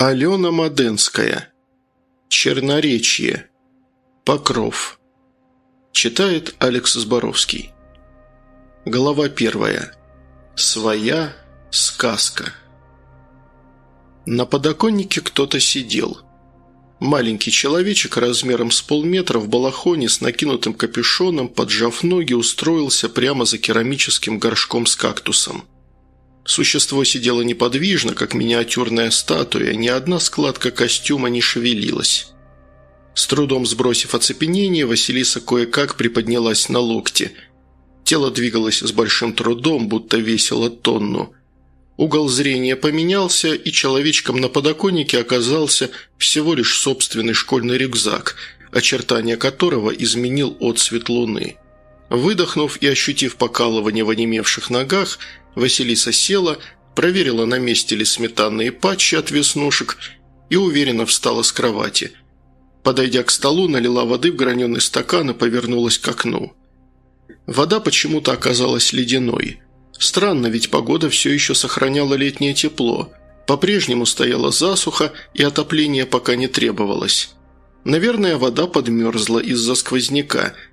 Алена Маденская. Черноречье. Покров. Читает Алекс Зборовский. Глава первая. Своя сказка. На подоконнике кто-то сидел. Маленький человечек размером с полметра в балахоне с накинутым капюшоном, поджав ноги, устроился прямо за керамическим горшком с кактусом. Существо сидело неподвижно, как миниатюрная статуя, ни одна складка костюма не шевелилась. С трудом сбросив оцепенение, Василиса кое-как приподнялась на локте. Тело двигалось с большим трудом, будто весило тонну. Угол зрения поменялся, и человечком на подоконнике оказался всего лишь собственный школьный рюкзак, очертания которого изменил отсвет луны. Выдохнув и ощутив покалывание в онемевших ногах, Василиса села, проверила, на месте ли сметанные патчи от веснушек и уверенно встала с кровати. Подойдя к столу, налила воды в граненый стакан и повернулась к окну. Вода почему-то оказалась ледяной. Странно, ведь погода все еще сохраняла летнее тепло. По-прежнему стояла засуха, и отопление пока не требовалось. Наверное, вода подмерзла из-за сквозняка –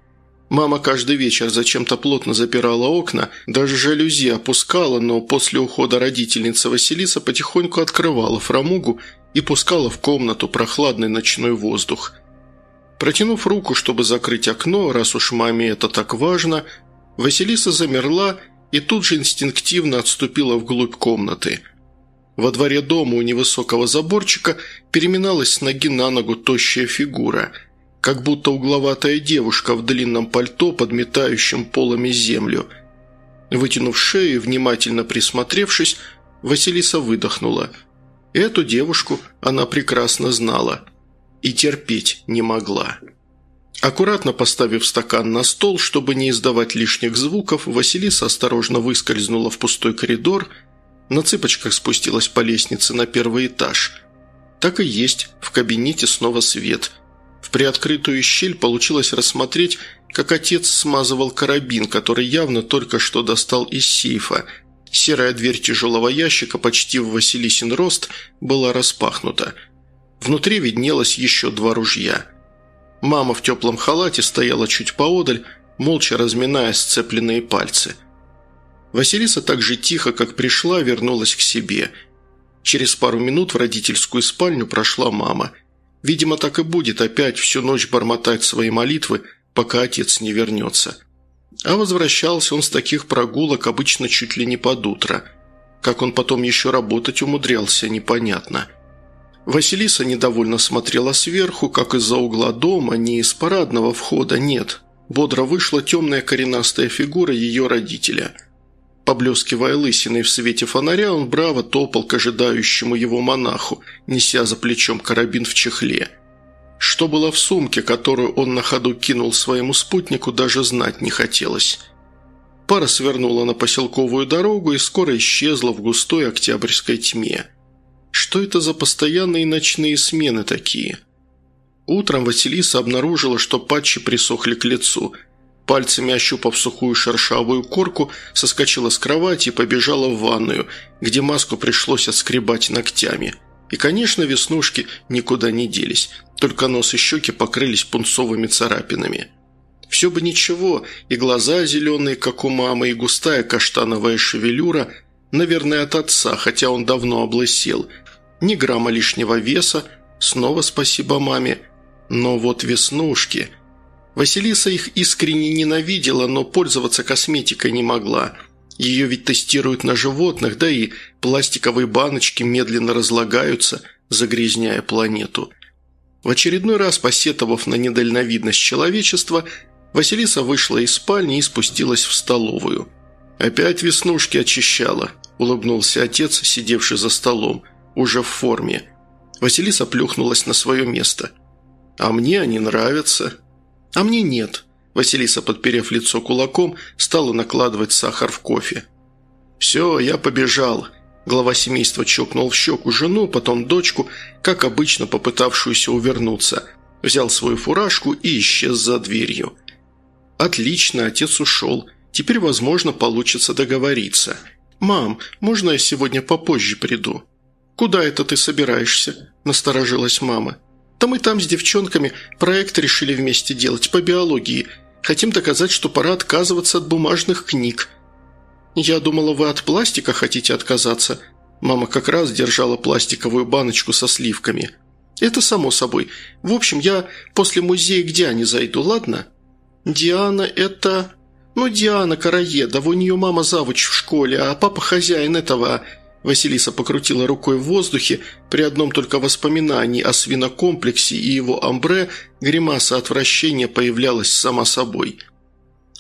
Мама каждый вечер зачем-то плотно запирала окна, даже жалюзи опускала, но после ухода родительницы Василиса потихоньку открывала фрамугу и пускала в комнату прохладный ночной воздух. Протянув руку, чтобы закрыть окно, раз уж маме это так важно, Василиса замерла и тут же инстинктивно отступила вглубь комнаты. Во дворе дома у невысокого заборчика переминалась с ноги на ногу тощая фигура – как будто угловатая девушка в длинном пальто, подметающем полами землю. Вытянув шею и внимательно присмотревшись, Василиса выдохнула. Эту девушку она прекрасно знала и терпеть не могла. Аккуратно поставив стакан на стол, чтобы не издавать лишних звуков, Василиса осторожно выскользнула в пустой коридор, на цыпочках спустилась по лестнице на первый этаж. Так и есть, в кабинете снова свет – в приоткрытую щель получилось рассмотреть, как отец смазывал карабин, который явно только что достал из сейфа. Серая дверь тяжелого ящика почти в Василисин рост была распахнута. Внутри виднелось еще два ружья. Мама в теплом халате стояла чуть поодаль, молча разминая сцепленные пальцы. Василиса так же тихо, как пришла, вернулась к себе. Через пару минут в родительскую спальню прошла мама – Видимо, так и будет опять всю ночь бормотать свои молитвы, пока отец не вернется. А возвращался он с таких прогулок обычно чуть ли не под утро. Как он потом еще работать умудрялся, непонятно. Василиса недовольно смотрела сверху, как из-за угла дома, не из парадного входа, нет. Бодро вышла темная коренастая фигура ее родителя – Поблескивая лысиной в свете фонаря, он браво топал к ожидающему его монаху, неся за плечом карабин в чехле. Что было в сумке, которую он на ходу кинул своему спутнику, даже знать не хотелось. Пара свернула на поселковую дорогу и скоро исчезла в густой октябрьской тьме. Что это за постоянные ночные смены такие? Утром Василиса обнаружила, что патчи присохли к лицу – Пальцами ощупав сухую шершавую корку, соскочила с кровати и побежала в ванную, где маску пришлось отскребать ногтями. И, конечно, веснушки никуда не делись, только нос и щеки покрылись пунцовыми царапинами. Все бы ничего, и глаза зеленые, как у мамы, и густая каштановая шевелюра, наверное, от отца, хотя он давно облысел. Ни грамма лишнего веса, снова спасибо маме. Но вот веснушки – Василиса их искренне ненавидела, но пользоваться косметикой не могла. Ее ведь тестируют на животных, да и пластиковые баночки медленно разлагаются, загрязняя планету. В очередной раз, посетовав на недальновидность человечества, Василиса вышла из спальни и спустилась в столовую. «Опять веснушки очищала», – улыбнулся отец, сидевший за столом, уже в форме. Василиса плюхнулась на свое место. «А мне они нравятся», «А мне нет». Василиса, подперев лицо кулаком, стала накладывать сахар в кофе. «Все, я побежал». Глава семейства чокнул в щеку жену, потом дочку, как обычно попытавшуюся увернуться. Взял свою фуражку и исчез за дверью. «Отлично, отец ушел. Теперь, возможно, получится договориться. Мам, можно я сегодня попозже приду?» «Куда это ты собираешься?» – насторожилась мама. «Да мы там с девчонками проект решили вместе делать по биологии. Хотим доказать, что пора отказываться от бумажных книг». «Я думала, вы от пластика хотите отказаться». Мама как раз держала пластиковую баночку со сливками. «Это само собой. В общем, я после музея к Диане зайду, ладно?» «Диана – это...» «Ну, Диана Караедова, у нее мама завуч в школе, а папа хозяин этого...» Василиса покрутила рукой в воздухе. При одном только воспоминании о свинокомплексе и его амбре гримаса отвращения появлялась сама собой.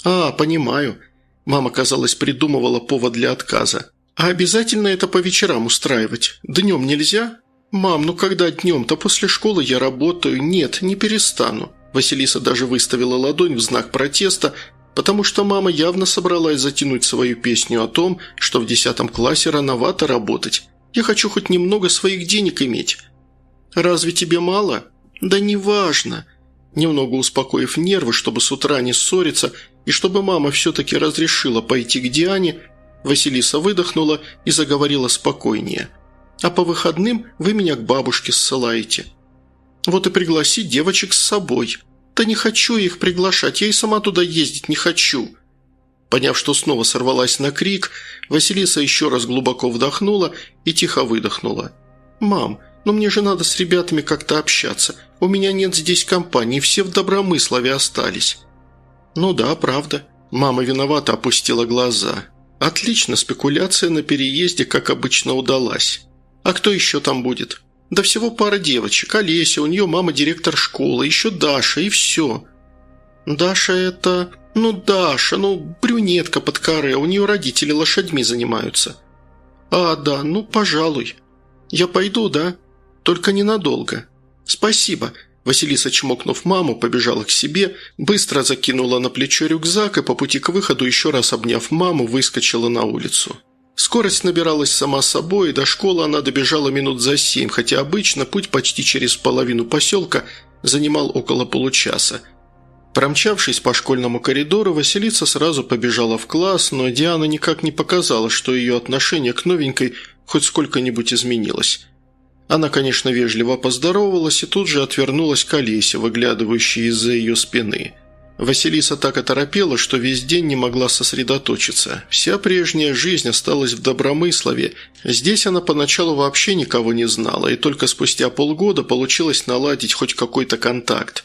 «А, понимаю». Мама, казалось, придумывала повод для отказа. «А обязательно это по вечерам устраивать? Днем нельзя?» «Мам, ну когда днем-то после школы я работаю? Нет, не перестану». Василиса даже выставила ладонь в знак протеста, потому что мама явно собралась затянуть свою песню о том, что в десятом классе рановато работать. Я хочу хоть немного своих денег иметь. Разве тебе мало? Да неважно. Немного успокоив нервы, чтобы с утра не ссориться, и чтобы мама все-таки разрешила пойти к Диане, Василиса выдохнула и заговорила спокойнее. «А по выходным вы меня к бабушке ссылаете. Вот и пригласи девочек с собой». «Да не хочу их приглашать, я и сама туда ездить не хочу». Поняв, что снова сорвалась на крик, Василиса еще раз глубоко вдохнула и тихо выдохнула. «Мам, но мне же надо с ребятами как-то общаться. У меня нет здесь компании, все в Добромыслове остались». «Ну да, правда». Мама виновато опустила глаза. «Отлично, спекуляция на переезде, как обычно, удалась. А кто еще там будет?» Да всего пара девочек. Олеся, у нее мама директор школы, еще Даша, и все. Даша это... Ну, Даша, ну, брюнетка под каре, у нее родители лошадьми занимаются. А, да, ну, пожалуй. Я пойду, да? Только ненадолго. Спасибо. Василиса, чмокнув маму, побежала к себе, быстро закинула на плечо рюкзак и по пути к выходу, еще раз обняв маму, выскочила на улицу. Скорость набиралась сама собой, и до школы она добежала минут за семь, хотя обычно путь почти через половину поселка занимал около получаса. Промчавшись по школьному коридору, Василиса сразу побежала в класс, но Диана никак не показала, что ее отношение к новенькой хоть сколько-нибудь изменилось. Она, конечно, вежливо поздоровалась и тут же отвернулась к Олесе, выглядывающей из-за ее спины – Василиса так оторопела, что весь день не могла сосредоточиться. Вся прежняя жизнь осталась в Добромыслове. Здесь она поначалу вообще никого не знала, и только спустя полгода получилось наладить хоть какой-то контакт.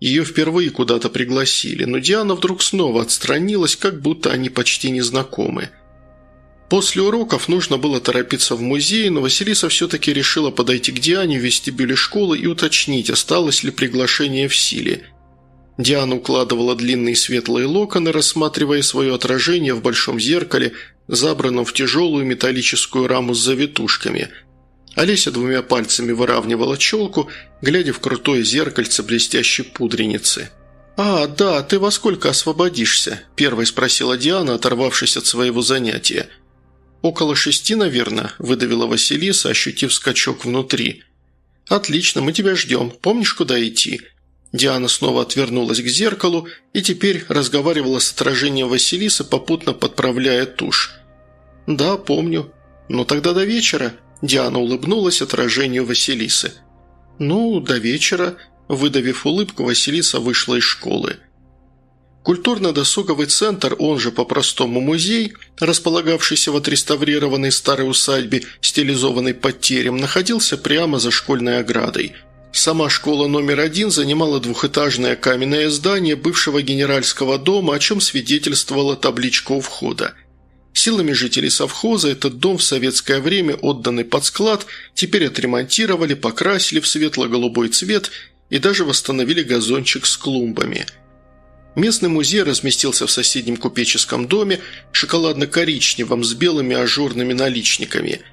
Ее впервые куда-то пригласили, но Диана вдруг снова отстранилась, как будто они почти не знакомы. После уроков нужно было торопиться в музей, но Василиса все-таки решила подойти к Диане в вестибюле школы и уточнить, осталось ли приглашение в силе – Диана укладывала длинные светлые локоны, рассматривая свое отражение в большом зеркале, забранном в тяжелую металлическую раму с завитушками. Олеся двумя пальцами выравнивала челку, глядя в крутое зеркальце блестящей пудреницы. «А, да, ты во сколько освободишься?» – первой спросила Диана, оторвавшись от своего занятия. «Около шести, наверное», – выдавила Василиса, ощутив скачок внутри. «Отлично, мы тебя ждем. Помнишь, куда идти?» Диана снова отвернулась к зеркалу и теперь разговаривала с отражением Василисы, попутно подправляя тушь. «Да, помню. Но тогда до вечера». Диана улыбнулась отражению Василисы. «Ну, до вечера», – выдавив улыбку, Василиса вышла из школы. Культурно-досуговый центр, он же по-простому музей, располагавшийся в отреставрированной старой усадьбе, стилизованной под терем, находился прямо за школьной оградой – Сама школа номер один занимала двухэтажное каменное здание бывшего генеральского дома, о чем свидетельствовала табличка у входа. Силами жителей совхоза этот дом в советское время, отданный под склад, теперь отремонтировали, покрасили в светло-голубой цвет и даже восстановили газончик с клумбами. Местный музей разместился в соседнем купеческом доме, шоколадно-коричневом, с белыми ажурными наличниками –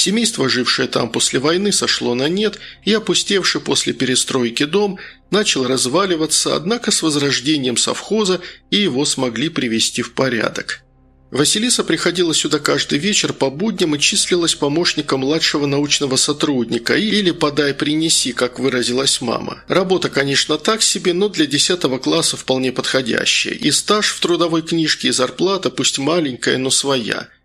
Семейство, жившее там после войны, сошло на нет, и опустевший после перестройки дом начал разваливаться, однако с возрождением совхоза и его смогли привести в порядок. Василиса приходила сюда каждый вечер по будням и числилась помощником младшего научного сотрудника или «подай, принеси», как выразилась мама. Работа, конечно, так себе, но для 10 класса вполне подходящая. И стаж в трудовой книжке, и зарплата, пусть маленькая, но своя –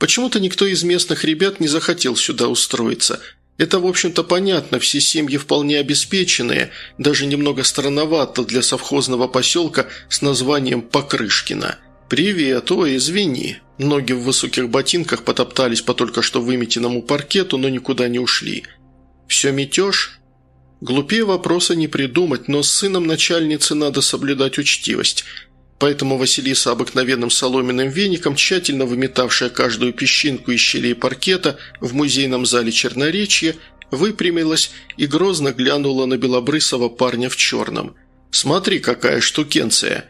Почему-то никто из местных ребят не захотел сюда устроиться. Это, в общем-то, понятно, все семьи вполне обеспеченные, даже немного странновато для совхозного поселка с названием Покрышкино. «Привет, ой, извини». Ноги в высоких ботинках потоптались по только что выметенному паркету, но никуда не ушли. «Все метешь?» Глупее вопроса не придумать, но с сыном начальницы надо соблюдать учтивость. Поэтому Василиса обыкновенным соломенным веником, тщательно выметавшая каждую песчинку из щелей паркета в музейном зале Черноречья, выпрямилась и грозно глянула на белобрысого парня в черном. «Смотри, какая штукенция!»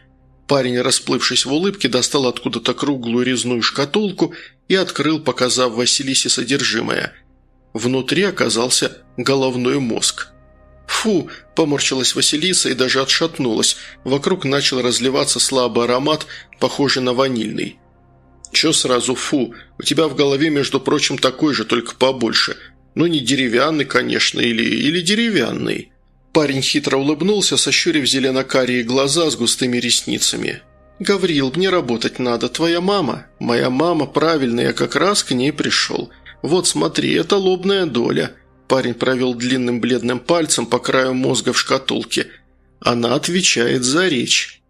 Парень, расплывшись в улыбке, достал откуда-то круглую резную шкатулку и открыл, показав Василисе содержимое. Внутри оказался головной мозг. «Фу!» – поморщилась Василиса и даже отшатнулась. Вокруг начал разливаться слабый аромат, похожий на ванильный. «Чё сразу фу? У тебя в голове, между прочим, такой же, только побольше. Ну, не деревянный, конечно, или, или деревянный». Парень хитро улыбнулся, сощурив зелено-карие глаза с густыми ресницами. «Гаврил, мне работать надо. Твоя мама?» «Моя мама, правильно, я как раз к ней пришел. Вот смотри, это лобная доля». Парень провел длинным бледным пальцем по краю мозга в шкатулке. Она отвечает за речь.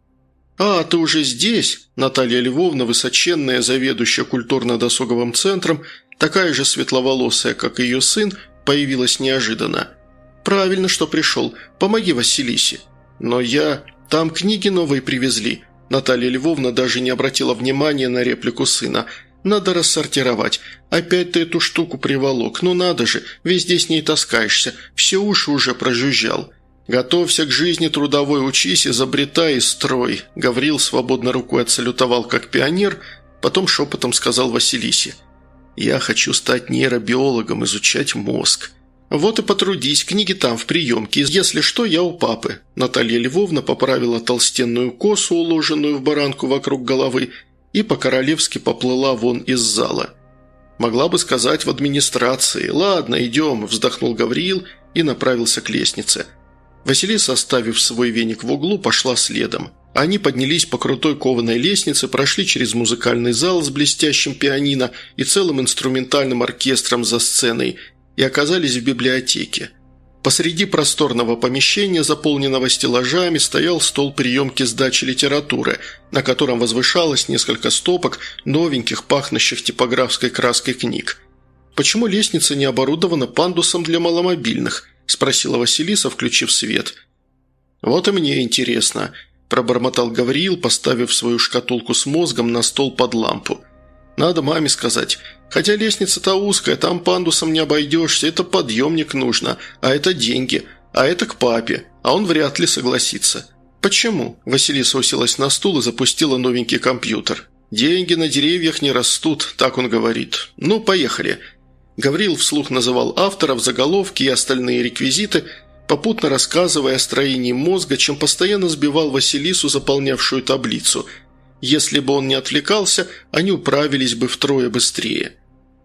«А, ты уже здесь?» Наталья Львовна, высоченная, заведующая культурно-досуговым центром, такая же светловолосая, как ее сын, появилась неожиданно – «Правильно, что пришел. Помоги Василисе». «Но я... Там книги новые привезли». Наталья Львовна даже не обратила внимания на реплику сына. «Надо рассортировать. Опять ты эту штуку приволок. Ну надо же, везде с ней таскаешься. Все уши уже прожужжал». «Готовься к жизни трудовой, учись, изобретай и строй», – Гаврил свободно рукой отсалютовал как пионер, потом шепотом сказал Василисе. «Я хочу стать нейробиологом, изучать мозг». «Вот и потрудись, книги там, в приемке. Если что, я у папы». Наталья Львовна поправила толстенную косу, уложенную в баранку вокруг головы, и по-королевски поплыла вон из зала. «Могла бы сказать в администрации. Ладно, идем», – вздохнул Гавриил и направился к лестнице. Василиса, оставив свой веник в углу, пошла следом. Они поднялись по крутой кованой лестнице, прошли через музыкальный зал с блестящим пианино и целым инструментальным оркестром за сценой – и оказались в библиотеке. Посреди просторного помещения, заполненного стеллажами, стоял стол приемки сдачи литературы, на котором возвышалось несколько стопок новеньких, пахнущих типографской краской книг. «Почему лестница не оборудована пандусом для маломобильных?» – спросила Василиса, включив свет. «Вот и мне интересно», – пробормотал Гавриил, поставив свою шкатулку с мозгом на стол под лампу. «Надо маме сказать. Хотя лестница-то узкая, там пандусом не обойдешься, это подъемник нужно, а это деньги, а это к папе, а он вряд ли согласится». «Почему?» – Василиса уселась на стул и запустила новенький компьютер. «Деньги на деревьях не растут», – так он говорит. «Ну, поехали». Гаврил вслух называл авторов, заголовки и остальные реквизиты, попутно рассказывая о строении мозга, чем постоянно сбивал Василису, заполнявшую таблицу. Если бы он не отвлекался, они управились бы втрое быстрее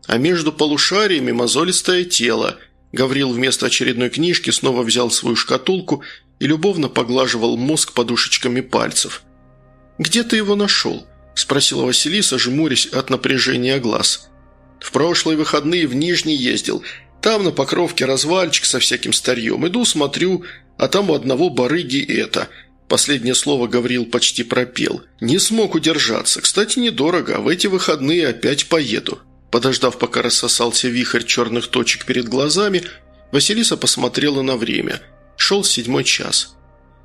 а между полушариями мозолистое тело. Гаврил вместо очередной книжки снова взял свою шкатулку и любовно поглаживал мозг подушечками пальцев. «Где ты его нашел?» – спросила Василиса, жмурясь от напряжения глаз. «В прошлые выходные в Нижний ездил. Там на Покровке развальчик со всяким старьем. Иду, смотрю, а там у одного барыги это». Последнее слово Гаврил почти пропел. «Не смог удержаться. Кстати, недорого. В эти выходные опять поеду. Подождав, пока рассосался вихрь черных точек перед глазами, Василиса посмотрела на время. Шел седьмой час.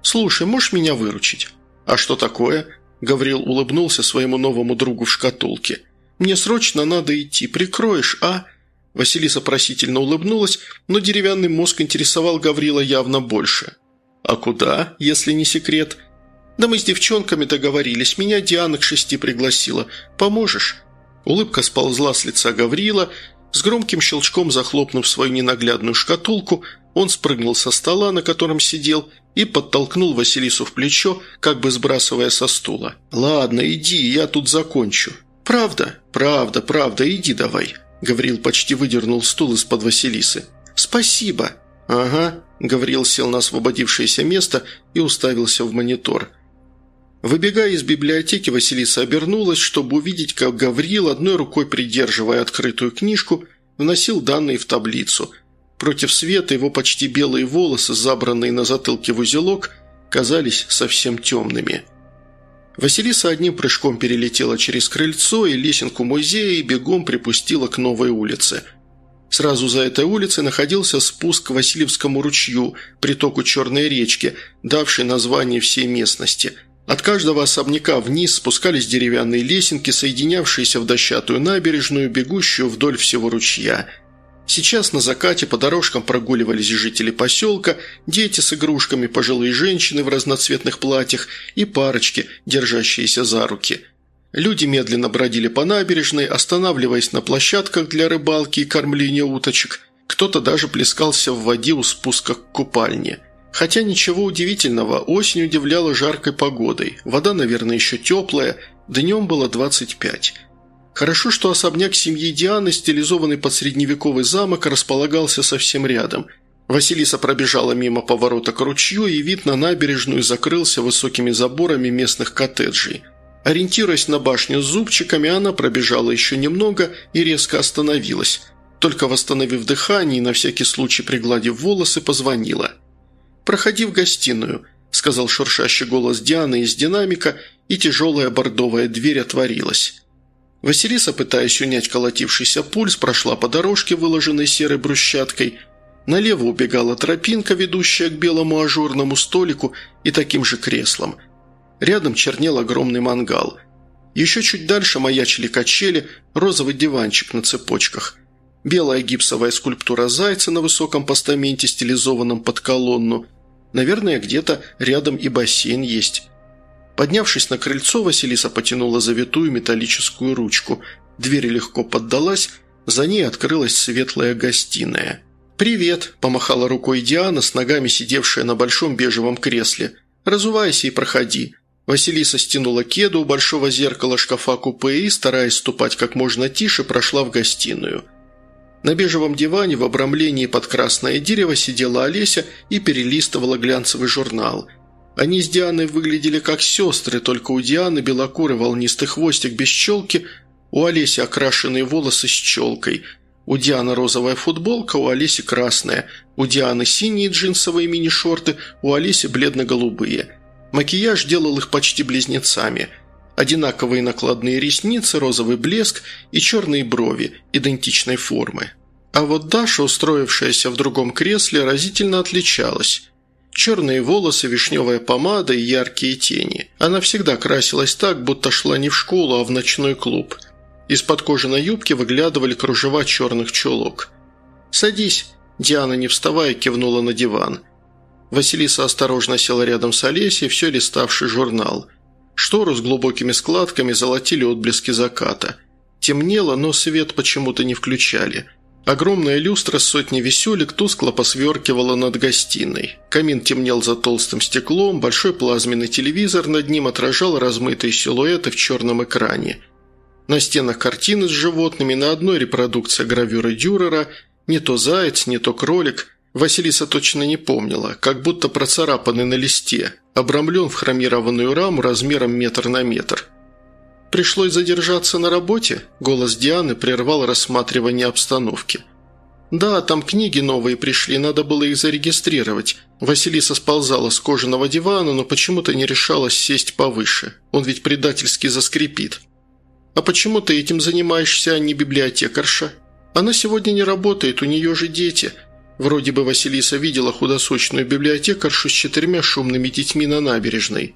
«Слушай, можешь меня выручить?» «А что такое?» Гаврил улыбнулся своему новому другу в шкатулке. «Мне срочно надо идти. Прикроешь, а?» Василиса просительно улыбнулась, но деревянный мозг интересовал Гаврила явно больше. «А куда, если не секрет?» «Да мы с девчонками договорились. Меня Диана к шести пригласила. Поможешь?» Улыбка сползла с лица Гаврила, с громким щелчком захлопнув свою ненаглядную шкатулку, он спрыгнул со стола, на котором сидел, и подтолкнул Василису в плечо, как бы сбрасывая со стула. «Ладно, иди, я тут закончу». «Правда? Правда, правда, иди давай». Гаврил почти выдернул стул из-под Василисы. «Спасибо». «Ага», – Гаврил сел на освободившееся место и уставился в монитор – Выбегая из библиотеки, Василиса обернулась, чтобы увидеть, как Гаврил, одной рукой придерживая открытую книжку, вносил данные в таблицу. Против света его почти белые волосы, забранные на затылке в узелок, казались совсем темными. Василиса одним прыжком перелетела через крыльцо и лесенку музея и бегом припустила к новой улице. Сразу за этой улицей находился спуск к Васильевскому ручью, притоку Черной речки, давший название всей местности – от каждого особняка вниз спускались деревянные лесенки, соединявшиеся в дощатую набережную, бегущую вдоль всего ручья. Сейчас на закате по дорожкам прогуливались жители поселка, дети с игрушками, пожилые женщины в разноцветных платьях и парочки, держащиеся за руки. Люди медленно бродили по набережной, останавливаясь на площадках для рыбалки и кормления уточек. Кто-то даже плескался в воде у спуска к купальне – Хотя ничего удивительного, осень удивляла жаркой погодой. Вода, наверное, еще теплая, днем было 25. Хорошо, что особняк семьи Дианы, стилизованный под средневековый замок, располагался совсем рядом. Василиса пробежала мимо поворота к ручью, и вид на набережную закрылся высокими заборами местных коттеджей. Ориентируясь на башню с зубчиками, она пробежала еще немного и резко остановилась. Только восстановив дыхание и на всякий случай пригладив волосы, позвонила – «Проходи в гостиную», – сказал шуршащий голос Дианы из динамика, и тяжелая бордовая дверь отворилась. Василиса, пытаясь унять колотившийся пульс, прошла по дорожке, выложенной серой брусчаткой. Налево убегала тропинка, ведущая к белому ажурному столику и таким же креслам. Рядом чернел огромный мангал. Еще чуть дальше маячили качели, розовый диванчик на цепочках. Белая гипсовая скульптура зайца на высоком постаменте, стилизованном под колонну. Наверное, где-то рядом и бассейн есть. Поднявшись на крыльцо, Василиса потянула завитую металлическую ручку. Дверь легко поддалась, за ней открылась светлая гостиная. «Привет!» – помахала рукой Диана, с ногами сидевшая на большом бежевом кресле. «Разувайся и проходи». Василиса стянула кеду у большого зеркала шкафа купе и, стараясь ступать как можно тише, прошла в гостиную – на бежевом диване в обрамлении под красное дерево сидела Олеся и перелистывала глянцевый журнал. Они с Дианой выглядели как сестры, только у Дианы белокурый волнистый хвостик без челки, у Олеси окрашенные волосы с челкой. У Дианы розовая футболка, у Олеси красная. У Дианы синие джинсовые мини-шорты, у Олеси бледно-голубые. Макияж делал их почти близнецами – Одинаковые накладные ресницы, розовый блеск и черные брови идентичной формы. А вот Даша, устроившаяся в другом кресле, разительно отличалась. Черные волосы, вишневая помада и яркие тени. Она всегда красилась так, будто шла не в школу, а в ночной клуб. Из-под кожаной юбки выглядывали кружева черных чулок. «Садись», – Диана, не вставая, кивнула на диван. Василиса осторожно села рядом с Олесей, все листавший журнал – Штору с глубокими складками золотили отблески заката. Темнело, но свет почему-то не включали. Огромная люстра с сотней веселек тускло посверкивала над гостиной. Камин темнел за толстым стеклом, большой плазменный телевизор над ним отражал размытые силуэты в черном экране. На стенах картины с животными, на одной репродукция гравюры Дюрера, не то заяц, не то кролик – Василиса точно не помнила, как будто процарапанный на листе, обрамлен в хромированную раму размером метр на метр. «Пришлось задержаться на работе?» – голос Дианы прервал рассматривание обстановки. «Да, там книги новые пришли, надо было их зарегистрировать». Василиса сползала с кожаного дивана, но почему-то не решалась сесть повыше. Он ведь предательски заскрипит. «А почему ты этим занимаешься, а не библиотекарша?» «Она сегодня не работает, у нее же дети», Вроде бы Василиса видела худосочную библиотекаршу с четырьмя шумными детьми на набережной.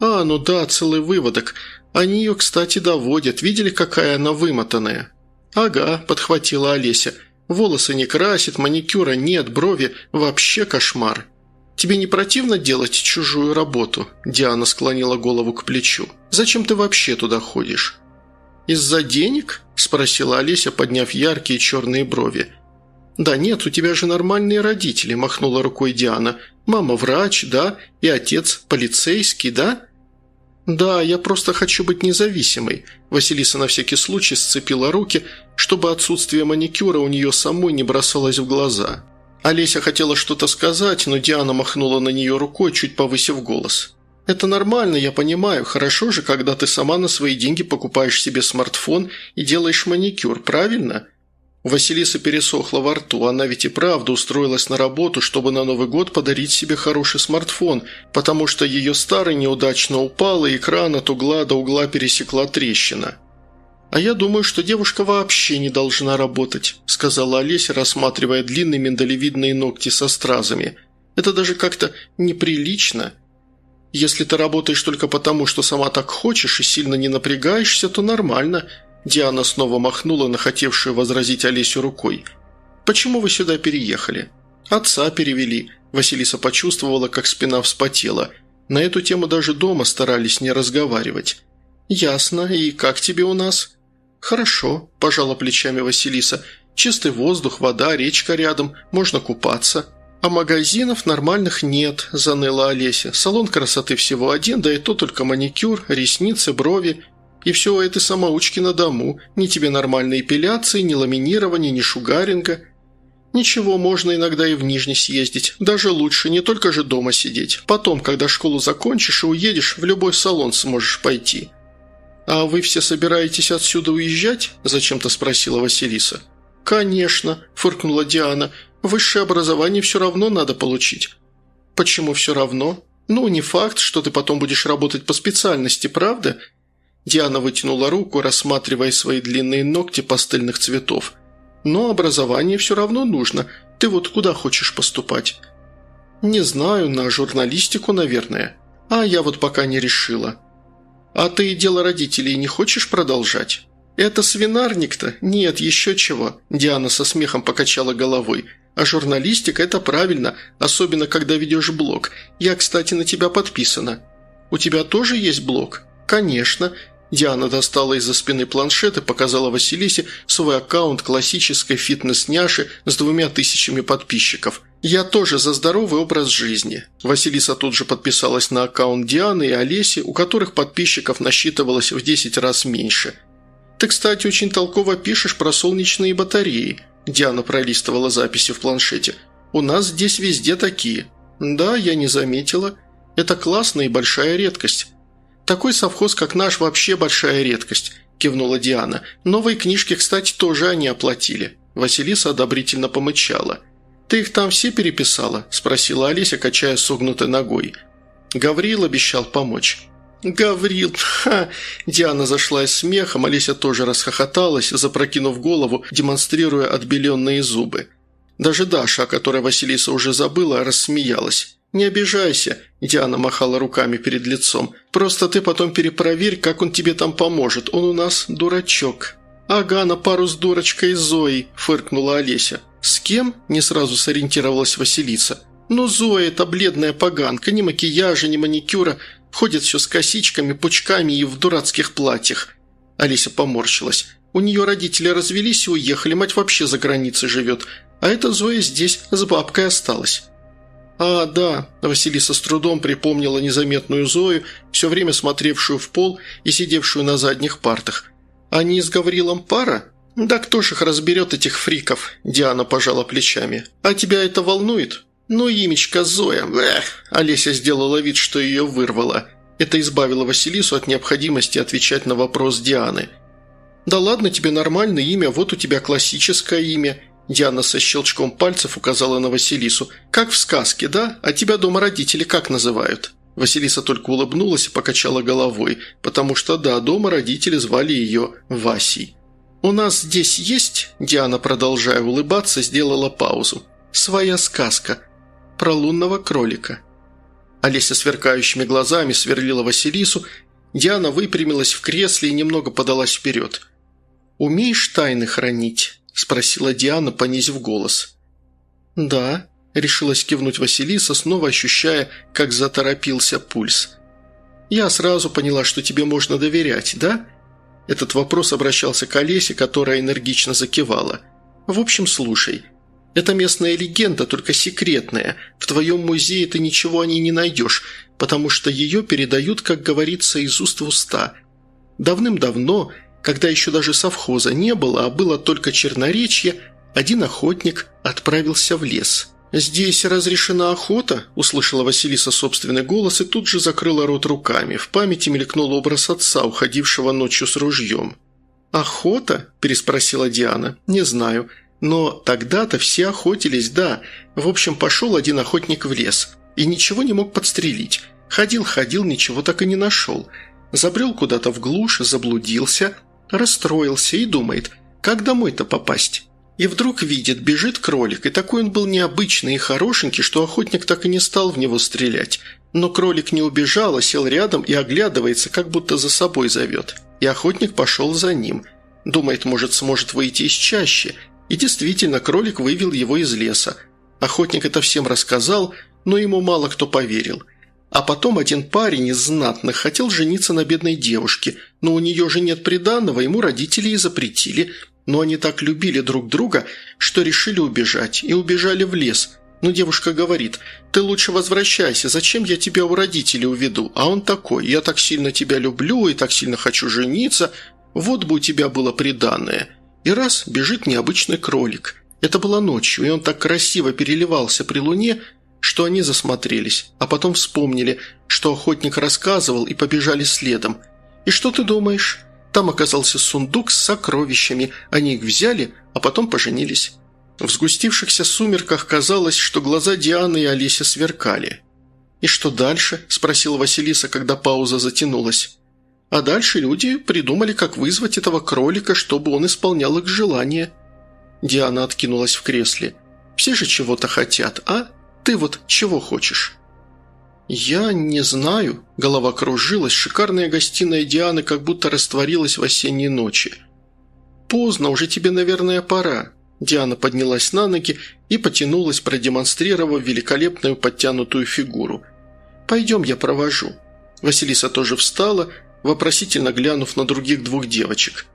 «А, ну да, целый выводок. Они ее, кстати, доводят. Видели, какая она вымотанная?» «Ага», – подхватила Олеся. «Волосы не красит, маникюра нет, брови – вообще кошмар». «Тебе не противно делать чужую работу?» Диана склонила голову к плечу. «Зачем ты вообще туда ходишь?» «Из-за денег?» – спросила Олеся, подняв яркие черные брови. «Да нет, у тебя же нормальные родители», – махнула рукой Диана. «Мама врач, да? И отец полицейский, да?» «Да, я просто хочу быть независимой», – Василиса на всякий случай сцепила руки, чтобы отсутствие маникюра у нее самой не бросалось в глаза. Олеся хотела что-то сказать, но Диана махнула на нее рукой, чуть повысив голос. «Это нормально, я понимаю. Хорошо же, когда ты сама на свои деньги покупаешь себе смартфон и делаешь маникюр, правильно?» У Василисы пересохла во рту. Она ведь и правда устроилась на работу, чтобы на Новый год подарить себе хороший смартфон, потому что ее старый неудачно упал, и экран от угла до угла пересекла трещина. «А я думаю, что девушка вообще не должна работать», – сказала Олеся, рассматривая длинные миндалевидные ногти со стразами. «Это даже как-то неприлично. Если ты работаешь только потому, что сама так хочешь и сильно не напрягаешься, то нормально». Диана снова махнула на хотевшую возразить Олесю рукой. «Почему вы сюда переехали?» «Отца перевели». Василиса почувствовала, как спина вспотела. На эту тему даже дома старались не разговаривать. «Ясно. И как тебе у нас?» «Хорошо», – пожала плечами Василиса. «Чистый воздух, вода, речка рядом, можно купаться». «А магазинов нормальных нет», – заныла Олеся. «Салон красоты всего один, да и то только маникюр, ресницы, брови. И все это самоучки на дому. Ни тебе нормальной эпиляции, ни ламинирования, ни шугаринга. Ничего, можно иногда и в Нижний съездить. Даже лучше, не только же дома сидеть. Потом, когда школу закончишь и уедешь, в любой салон сможешь пойти». «А вы все собираетесь отсюда уезжать?» – зачем-то спросила Василиса. «Конечно», – фыркнула Диана. «Высшее образование все равно надо получить». «Почему все равно?» «Ну, не факт, что ты потом будешь работать по специальности, правда?» Диана вытянула руку, рассматривая свои длинные ногти пастельных цветов. «Но образование все равно нужно. Ты вот куда хочешь поступать?» «Не знаю, на журналистику, наверное. А я вот пока не решила». «А ты дело родителей не хочешь продолжать?» «Это свинарник-то? Нет, еще чего». Диана со смехом покачала головой. «А журналистика – это правильно, особенно когда ведешь блог. Я, кстати, на тебя подписана». «У тебя тоже есть блог?» «Конечно. Диана достала из-за спины планшет и показала Василисе свой аккаунт классической фитнес-няши с двумя тысячами подписчиков. «Я тоже за здоровый образ жизни». Василиса тут же подписалась на аккаунт Дианы и Олеси, у которых подписчиков насчитывалось в 10 раз меньше. «Ты, кстати, очень толково пишешь про солнечные батареи», Диана пролистывала записи в планшете. «У нас здесь везде такие». «Да, я не заметила. Это классная и большая редкость». «Такой совхоз, как наш, вообще большая редкость», – кивнула Диана. «Новые книжки, кстати, тоже они оплатили». Василиса одобрительно помычала. «Ты их там все переписала?» – спросила Олеся, качая согнутой ногой. Гаврил обещал помочь. «Гаврил! Ха!» Диана зашла из смехом, Олеся тоже расхохоталась, запрокинув голову, демонстрируя отбеленные зубы. Даже Даша, о которой Василиса уже забыла, рассмеялась. «Не обижайся», – Диана махала руками перед лицом. «Просто ты потом перепроверь, как он тебе там поможет. Он у нас дурачок». «Ага, на пару с дурочкой Зоей», – фыркнула Олеся. «С кем?» – не сразу сориентировалась Василиса. «Ну, Зоя – это бледная поганка, ни макияжа, ни маникюра. Ходит все с косичками, пучками и в дурацких платьях». Олеся поморщилась. «У нее родители развелись и уехали, мать вообще за границей живет. А эта Зоя здесь с бабкой осталась». «А, да», – Василиса с трудом припомнила незаметную Зою, все время смотревшую в пол и сидевшую на задних партах. «Они с Гаврилом пара?» «Да кто ж их разберет, этих фриков?» – Диана пожала плечами. «А тебя это волнует?» «Ну, имечка Зоя, эх!» – Олеся сделала вид, что ее вырвало. Это избавило Василису от необходимости отвечать на вопрос Дианы. «Да ладно тебе нормальное имя, вот у тебя классическое имя. Диана со щелчком пальцев указала на Василису. «Как в сказке, да? А тебя дома родители как называют?» Василиса только улыбнулась и покачала головой, потому что, да, дома родители звали ее Васей. «У нас здесь есть...» – Диана, продолжая улыбаться, сделала паузу. «Своя сказка. Про лунного кролика». Олеся сверкающими глазами сверлила Василису. Диана выпрямилась в кресле и немного подалась вперед. «Умеешь тайны хранить?» – спросила Диана, понизив голос. «Да», – решилась кивнуть Василиса, снова ощущая, как заторопился пульс. «Я сразу поняла, что тебе можно доверять, да?» Этот вопрос обращался к Олесе, которая энергично закивала. «В общем, слушай. Это местная легенда, только секретная. В твоем музее ты ничего о ней не найдешь, потому что ее передают, как говорится, из уст в уста. Давным-давно когда еще даже совхоза не было, а было только черноречье, один охотник отправился в лес. «Здесь разрешена охота?» – услышала Василиса собственный голос и тут же закрыла рот руками. В памяти мелькнул образ отца, уходившего ночью с ружьем. «Охота?» – переспросила Диана. «Не знаю. Но тогда-то все охотились, да. В общем, пошел один охотник в лес и ничего не мог подстрелить. Ходил-ходил, ничего так и не нашел. Забрел куда-то в глушь, заблудился, расстроился и думает, как домой-то попасть?» И вдруг видит, бежит кролик, и такой он был необычный и хорошенький, что охотник так и не стал в него стрелять. Но кролик не убежал, а сел рядом и оглядывается, как будто за собой зовет. И охотник пошел за ним. Думает, может, сможет выйти из чащи. И действительно, кролик вывел его из леса. Охотник это всем рассказал, но ему мало кто поверил. А потом один парень из знатных хотел жениться на бедной девушке, но у нее же нет приданного, ему родители и запретили – но они так любили друг друга, что решили убежать, и убежали в лес. Но девушка говорит, «Ты лучше возвращайся, зачем я тебя у родителей уведу?» А он такой, «Я так сильно тебя люблю и так сильно хочу жениться, вот бы у тебя было приданное». И раз бежит необычный кролик. Это было ночью, и он так красиво переливался при луне, что они засмотрелись, а потом вспомнили, что охотник рассказывал и побежали следом. «И что ты думаешь?» Там оказался сундук с сокровищами, они их взяли, а потом поженились. В сгустившихся сумерках казалось, что глаза Дианы и Олеся сверкали. «И что дальше?» – спросила Василиса, когда пауза затянулась. А дальше люди придумали, как вызвать этого кролика, чтобы он исполнял их желания. Диана откинулась в кресле. «Все же чего-то хотят, а? Ты вот чего хочешь?» «Я не знаю». Голова кружилась, шикарная гостиная Дианы как будто растворилась в осенней ночи. «Поздно, уже тебе, наверное, пора». Диана поднялась на ноги и потянулась, продемонстрировав великолепную подтянутую фигуру. «Пойдем, я провожу». Василиса тоже встала, вопросительно глянув на других двух девочек.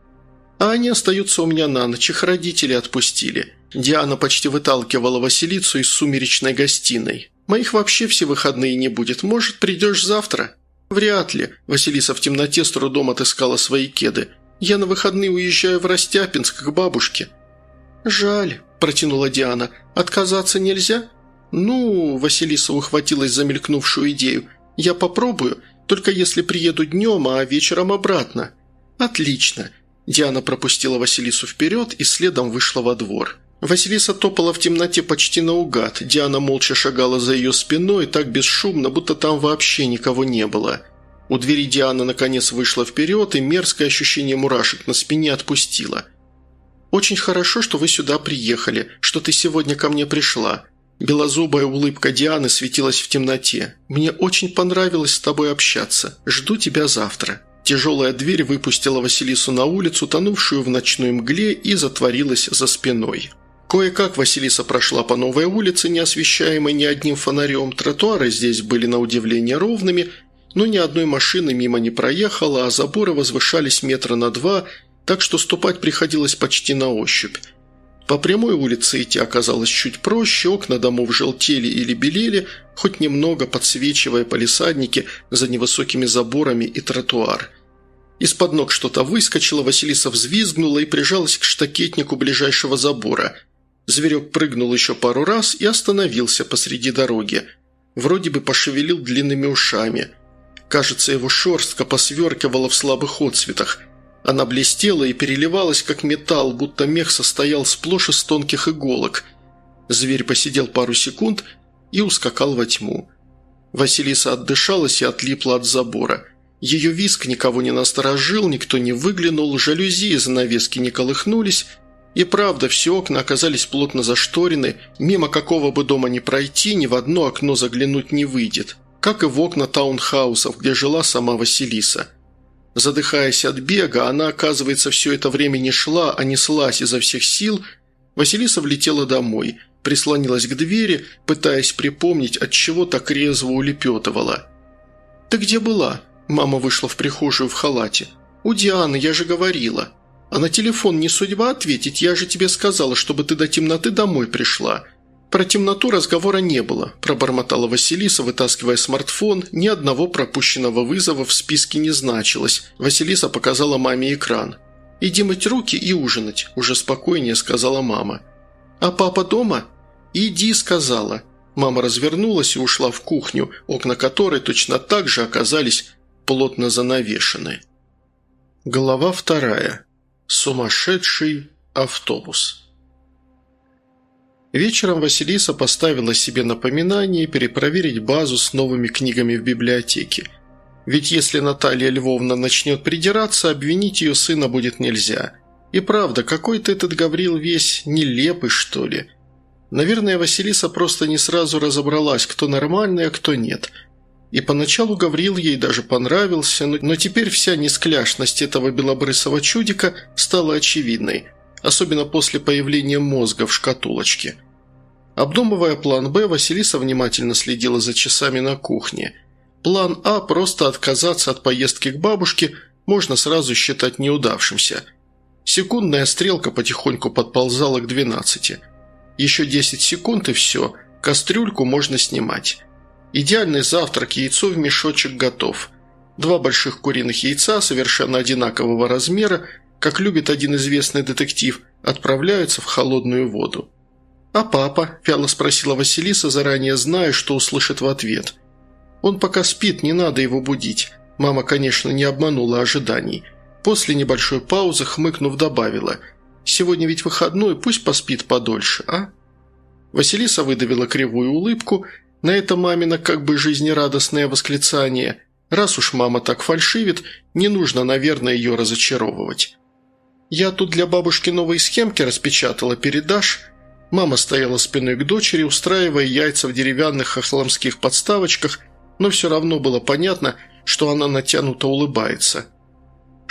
«А они остаются у меня на ночь, их родители отпустили». Диана почти выталкивала Василицу из сумеречной гостиной. Моих вообще все выходные не будет. Может, придешь завтра?» «Вряд ли». Василиса в темноте с трудом отыскала свои кеды. «Я на выходные уезжаю в Растяпинск к бабушке». «Жаль», – протянула Диана. «Отказаться нельзя?» «Ну...» – Василиса ухватилась за мелькнувшую идею. «Я попробую, только если приеду днем, а вечером обратно». «Отлично». Диана пропустила Василису вперед и следом вышла во двор. Василиса топала в темноте почти наугад. Диана молча шагала за ее спиной, так бесшумно, будто там вообще никого не было. У двери Диана наконец вышла вперед, и мерзкое ощущение мурашек на спине отпустила. «Очень хорошо, что вы сюда приехали, что ты сегодня ко мне пришла». Белозубая улыбка Дианы светилась в темноте. «Мне очень понравилось с тобой общаться. Жду тебя завтра». Тяжелая дверь выпустила Василису на улицу, тонувшую в ночной мгле, и затворилась за спиной. Кое-как Василиса прошла по новой улице, не освещаемой ни одним фонарем. Тротуары здесь были на удивление ровными, но ни одной машины мимо не проехала, а заборы возвышались метра на два, так что ступать приходилось почти на ощупь. По прямой улице идти оказалось чуть проще, окна домов желтели или белели, хоть немного подсвечивая палисадники за невысокими заборами и тротуар. Из-под ног что-то выскочило, Василиса взвизгнула и прижалась к штакетнику ближайшего забора – Зверек прыгнул еще пару раз и остановился посреди дороги. Вроде бы пошевелил длинными ушами. Кажется, его шерстка посверкивала в слабых отцветах. Она блестела и переливалась, как металл, будто мех состоял сплошь из тонких иголок. Зверь посидел пару секунд и ускакал во тьму. Василиса отдышалась и отлипла от забора. Ее виск никого не насторожил, никто не выглянул, жалюзи и занавески не колыхнулись, и правда, все окна оказались плотно зашторены, мимо какого бы дома ни пройти, ни в одно окно заглянуть не выйдет, как и в окна таунхаусов, где жила сама Василиса. Задыхаясь от бега, она, оказывается, все это время не шла, а неслась изо всех сил, Василиса влетела домой, прислонилась к двери, пытаясь припомнить, от чего так резво улепетывала. «Ты где была?» Мама вышла в прихожую в халате. «У Дианы, я же говорила». А на телефон не судьба ответить, я же тебе сказала, чтобы ты до темноты домой пришла». «Про темноту разговора не было», – пробормотала Василиса, вытаскивая смартфон. Ни одного пропущенного вызова в списке не значилось. Василиса показала маме экран. «Иди мыть руки и ужинать», – уже спокойнее сказала мама. «А папа дома?» «Иди», – сказала. Мама развернулась и ушла в кухню, окна которой точно так же оказались плотно занавешены. Глава вторая. Сумасшедший автобус. Вечером Василиса поставила себе напоминание перепроверить базу с новыми книгами в библиотеке. Ведь если Наталья Львовна начнет придираться, обвинить ее сына будет нельзя. И правда, какой-то этот Гаврил весь нелепый, что ли – Наверное, Василиса просто не сразу разобралась, кто нормальный, а кто нет. И поначалу Гаврил ей даже понравился, но, теперь вся нескляшность этого белобрысого чудика стала очевидной, особенно после появления мозга в шкатулочке. Обдумывая план «Б», Василиса внимательно следила за часами на кухне. План А – просто отказаться от поездки к бабушке – можно сразу считать неудавшимся. Секундная стрелка потихоньку подползала к двенадцати – еще 10 секунд и все, кастрюльку можно снимать. Идеальный завтрак, яйцо в мешочек готов. Два больших куриных яйца, совершенно одинакового размера, как любит один известный детектив, отправляются в холодную воду. «А папа?» – вяло спросила Василиса, заранее зная, что услышит в ответ. «Он пока спит, не надо его будить». Мама, конечно, не обманула ожиданий. После небольшой паузы, хмыкнув, добавила – Сегодня ведь выходной, пусть поспит подольше, а?» Василиса выдавила кривую улыбку, на это мамина как бы жизнерадостное восклицание. «Раз уж мама так фальшивит, не нужно, наверное, ее разочаровывать». «Я тут для бабушки новые схемки распечатала, передашь?» Мама стояла спиной к дочери, устраивая яйца в деревянных хохломских подставочках, но все равно было понятно, что она натянуто улыбается –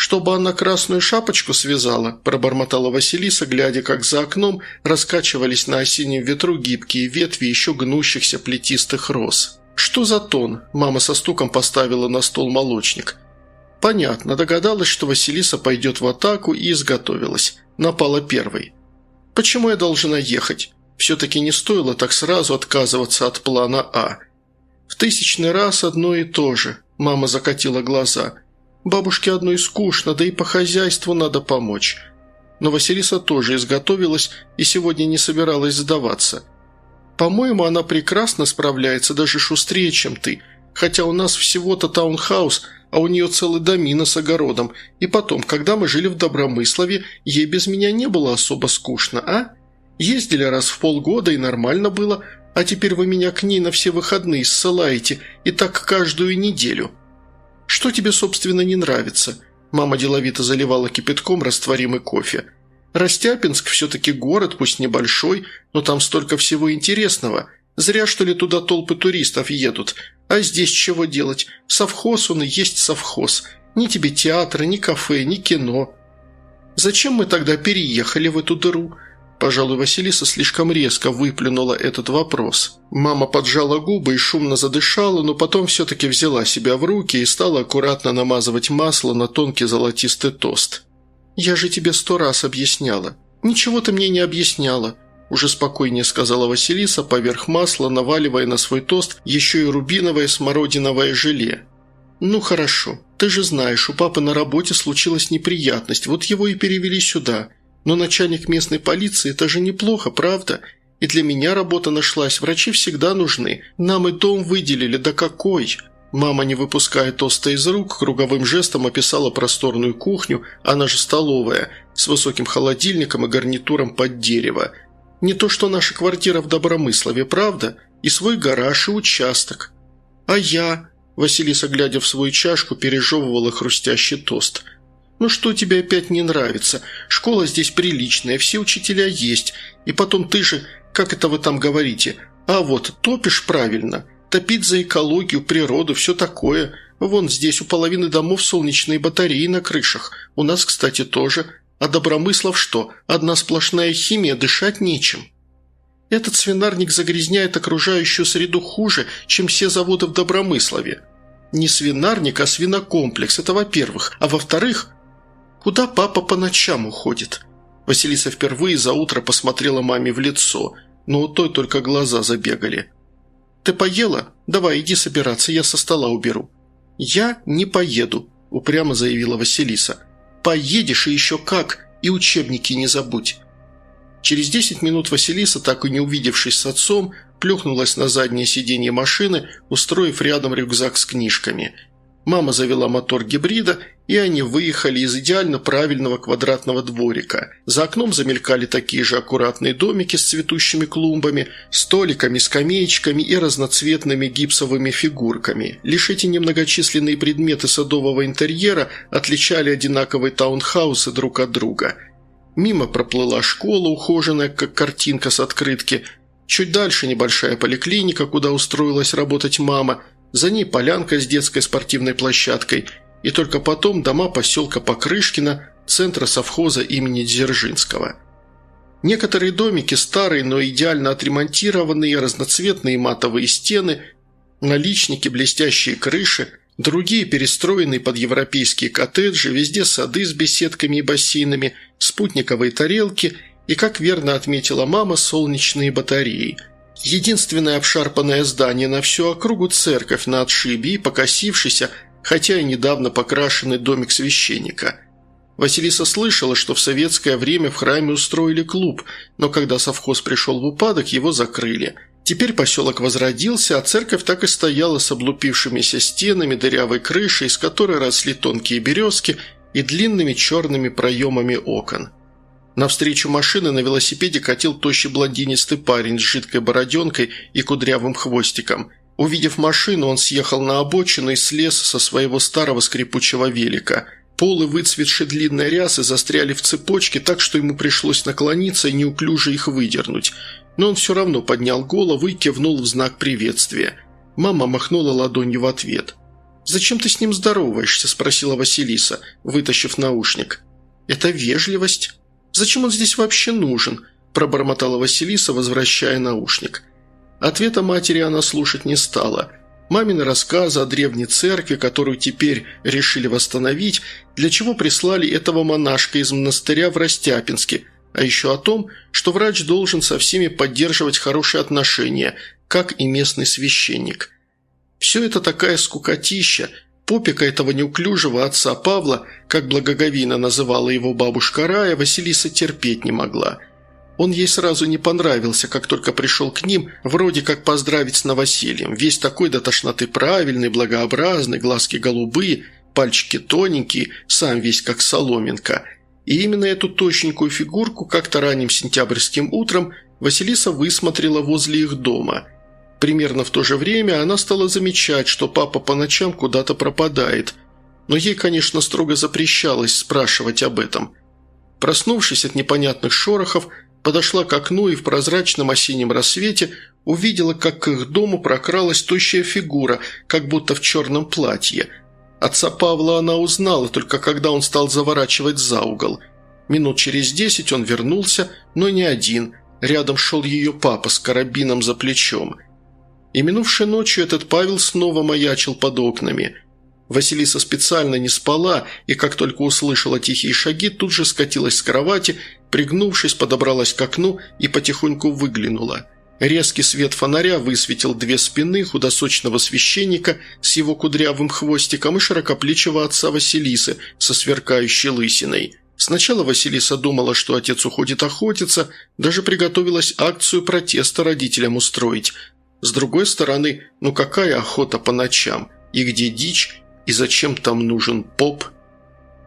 «Чтобы она красную шапочку связала», – пробормотала Василиса, глядя, как за окном раскачивались на осеннем ветру гибкие ветви еще гнущихся плетистых роз. «Что за тон?» – мама со стуком поставила на стол молочник. «Понятно, догадалась, что Василиса пойдет в атаку и изготовилась. Напала первой. Почему я должна ехать? Все-таки не стоило так сразу отказываться от плана А. В тысячный раз одно и то же», – мама закатила глаза – Бабушке одной скучно, да и по хозяйству надо помочь. Но Василиса тоже изготовилась и сегодня не собиралась сдаваться. По-моему, она прекрасно справляется, даже шустрее, чем ты. Хотя у нас всего-то таунхаус, а у нее целый домина с огородом. И потом, когда мы жили в Добромыслове, ей без меня не было особо скучно, а? Ездили раз в полгода и нормально было, а теперь вы меня к ней на все выходные ссылаете, и так каждую неделю». «Что тебе, собственно, не нравится?» Мама деловито заливала кипятком растворимый кофе. «Растяпинск все-таки город, пусть небольшой, но там столько всего интересного. Зря, что ли, туда толпы туристов едут. А здесь чего делать? Совхоз он и есть совхоз. Ни тебе театра, ни кафе, ни кино. Зачем мы тогда переехали в эту дыру?» Пожалуй, Василиса слишком резко выплюнула этот вопрос. Мама поджала губы и шумно задышала, но потом все-таки взяла себя в руки и стала аккуратно намазывать масло на тонкий золотистый тост. «Я же тебе сто раз объясняла». «Ничего ты мне не объясняла», – уже спокойнее сказала Василиса, поверх масла, наваливая на свой тост еще и рубиновое смородиновое желе. «Ну хорошо. Ты же знаешь, у папы на работе случилась неприятность, вот его и перевели сюда. Но начальник местной полиции – это же неплохо, правда? И для меня работа нашлась, врачи всегда нужны. Нам и дом выделили, да какой!» Мама, не выпуская тоста из рук, круговым жестом описала просторную кухню, она же столовая, с высоким холодильником и гарнитуром под дерево. Не то что наша квартира в Добромыслове, правда? И свой гараж, и участок. А я, Василиса, глядя в свою чашку, пережевывала хрустящий тост – «Ну что тебе опять не нравится? Школа здесь приличная, все учителя есть. И потом ты же, как это вы там говорите, а вот топишь правильно, топить за экологию, природу, все такое. Вон здесь у половины домов солнечные батареи на крышах. У нас, кстати, тоже. А Добромыслов что? Одна сплошная химия, дышать нечем». Этот свинарник загрязняет окружающую среду хуже, чем все заводы в Добромыслове. Не свинарник, а свинокомплекс, это во-первых. А во-вторых, «Куда папа по ночам уходит?» Василиса впервые за утро посмотрела маме в лицо, но у той только глаза забегали. «Ты поела? Давай, иди собираться, я со стола уберу». «Я не поеду», – упрямо заявила Василиса. «Поедешь и еще как, и учебники не забудь». Через десять минут Василиса, так и не увидевшись с отцом, плюхнулась на заднее сиденье машины, устроив рядом рюкзак с книжками. Мама завела мотор гибрида, и они выехали из идеально правильного квадратного дворика. За окном замелькали такие же аккуратные домики с цветущими клумбами, столиками, скамеечками и разноцветными гипсовыми фигурками. Лишь эти немногочисленные предметы садового интерьера отличали одинаковые таунхаусы друг от друга – Мимо проплыла школа, ухоженная, как картинка с открытки. Чуть дальше небольшая поликлиника, куда устроилась работать мама. За ней полянка с детской спортивной площадкой. И только потом дома поселка Покрышкина, центра совхоза имени Дзержинского. Некоторые домики старые, но идеально отремонтированные, разноцветные матовые стены, наличники, блестящие крыши – Другие, перестроенные под европейские коттеджи, везде сады с беседками и бассейнами, спутниковые тарелки и, как верно отметила мама, солнечные батареи. Единственное обшарпанное здание на всю округу – церковь на отшибе и покосившийся, хотя и недавно покрашенный домик священника. Василиса слышала, что в советское время в храме устроили клуб, но когда совхоз пришел в упадок, его закрыли – Теперь поселок возродился, а церковь так и стояла с облупившимися стенами, дырявой крышей, из которой росли тонкие березки и длинными черными проемами окон. Навстречу машины на велосипеде катил тощий блондинистый парень с жидкой бороденкой и кудрявым хвостиком. Увидев машину, он съехал на обочину и слез со своего старого скрипучего велика. Полы выцветшей длинной рясы застряли в цепочке так, что ему пришлось наклониться и неуклюже их выдернуть – но он все равно поднял голову и кивнул в знак приветствия. Мама махнула ладонью в ответ. «Зачем ты с ним здороваешься?» – спросила Василиса, вытащив наушник. «Это вежливость. Зачем он здесь вообще нужен?» – пробормотала Василиса, возвращая наушник. Ответа матери она слушать не стала. Мамины рассказы о древней церкви, которую теперь решили восстановить, для чего прислали этого монашка из монастыря в Растяпинске – а еще о том, что врач должен со всеми поддерживать хорошие отношения, как и местный священник. Все это такая скукотища. Попика этого неуклюжего отца Павла, как благоговейно называла его бабушка Рая, Василиса терпеть не могла. Он ей сразу не понравился, как только пришел к ним, вроде как поздравить с новосельем. Весь такой до тошноты правильный, благообразный, глазки голубые, пальчики тоненькие, сам весь как соломинка – и именно эту точненькую фигурку как-то ранним сентябрьским утром Василиса высмотрела возле их дома. Примерно в то же время она стала замечать, что папа по ночам куда-то пропадает, но ей, конечно, строго запрещалось спрашивать об этом. Проснувшись от непонятных шорохов, подошла к окну и в прозрачном осеннем рассвете увидела, как к их дому прокралась тощая фигура, как будто в черном платье – Отца Павла она узнала, только когда он стал заворачивать за угол. Минут через десять он вернулся, но не один. Рядом шел ее папа с карабином за плечом. И минувшей ночью этот Павел снова маячил под окнами. Василиса специально не спала, и как только услышала тихие шаги, тут же скатилась с кровати, пригнувшись, подобралась к окну и потихоньку выглянула – Резкий свет фонаря высветил две спины худосочного священника с его кудрявым хвостиком и широкоплечего отца Василисы со сверкающей лысиной. Сначала Василиса думала, что отец уходит охотиться, даже приготовилась акцию протеста родителям устроить. С другой стороны, ну какая охота по ночам? И где дичь? И зачем там нужен поп?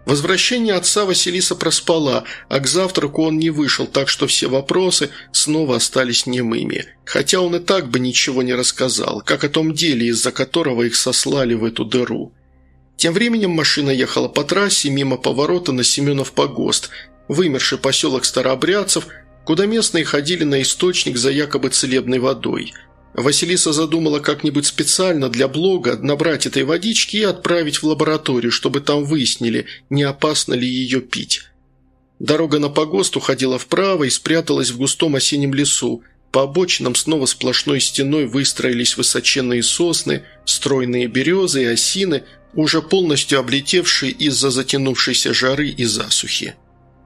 Возвращение отца Василиса проспала, а к завтраку он не вышел, так что все вопросы снова остались немыми. Хотя он и так бы ничего не рассказал, как о том деле, из-за которого их сослали в эту дыру. Тем временем машина ехала по трассе мимо поворота на Семенов погост, вымерший поселок Старообрядцев, куда местные ходили на источник за якобы целебной водой – Василиса задумала как-нибудь специально для блога набрать этой водички и отправить в лабораторию, чтобы там выяснили, не опасно ли ее пить. Дорога на погост уходила вправо и спряталась в густом осеннем лесу. По обочинам снова сплошной стеной выстроились высоченные сосны, стройные березы и осины, уже полностью облетевшие из-за затянувшейся жары и засухи.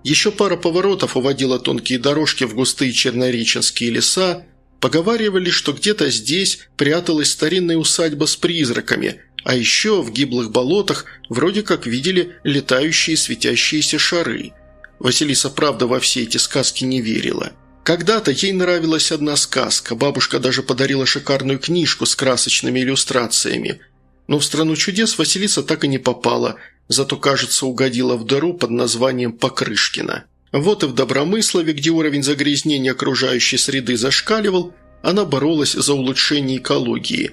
Еще пара поворотов уводила тонкие дорожки в густые чернореченские леса, Поговаривали, что где-то здесь пряталась старинная усадьба с призраками, а еще в гиблых болотах вроде как видели летающие светящиеся шары. Василиса, правда, во все эти сказки не верила – Когда-то ей нравилась одна сказка, бабушка даже подарила шикарную книжку с красочными иллюстрациями. Но в «Страну чудес» Василиса так и не попала, зато, кажется, угодила в дыру под названием Покрышкина. Вот и в Добромыслове, где уровень загрязнения окружающей среды зашкаливал, она боролась за улучшение экологии.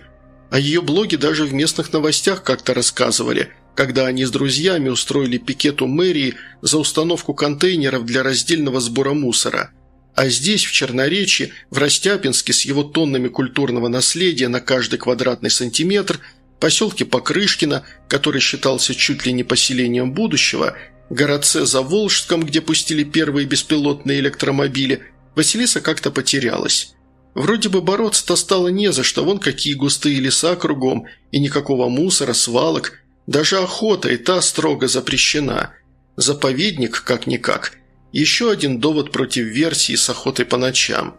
А ее блоги даже в местных новостях как-то рассказывали, когда они с друзьями устроили пикет у мэрии за установку контейнеров для раздельного сбора мусора. А здесь, в Черноречи, в Растяпинске с его тоннами культурного наследия на каждый квадратный сантиметр, поселке Покрышкино, который считался чуть ли не поселением будущего – городце Заволжском, где пустили первые беспилотные электромобили, Василиса как-то потерялась. Вроде бы бороться-то стало не за что, вон какие густые леса кругом, и никакого мусора, свалок, даже охота и та строго запрещена. Заповедник, как-никак. Еще один довод против версии с охотой по ночам.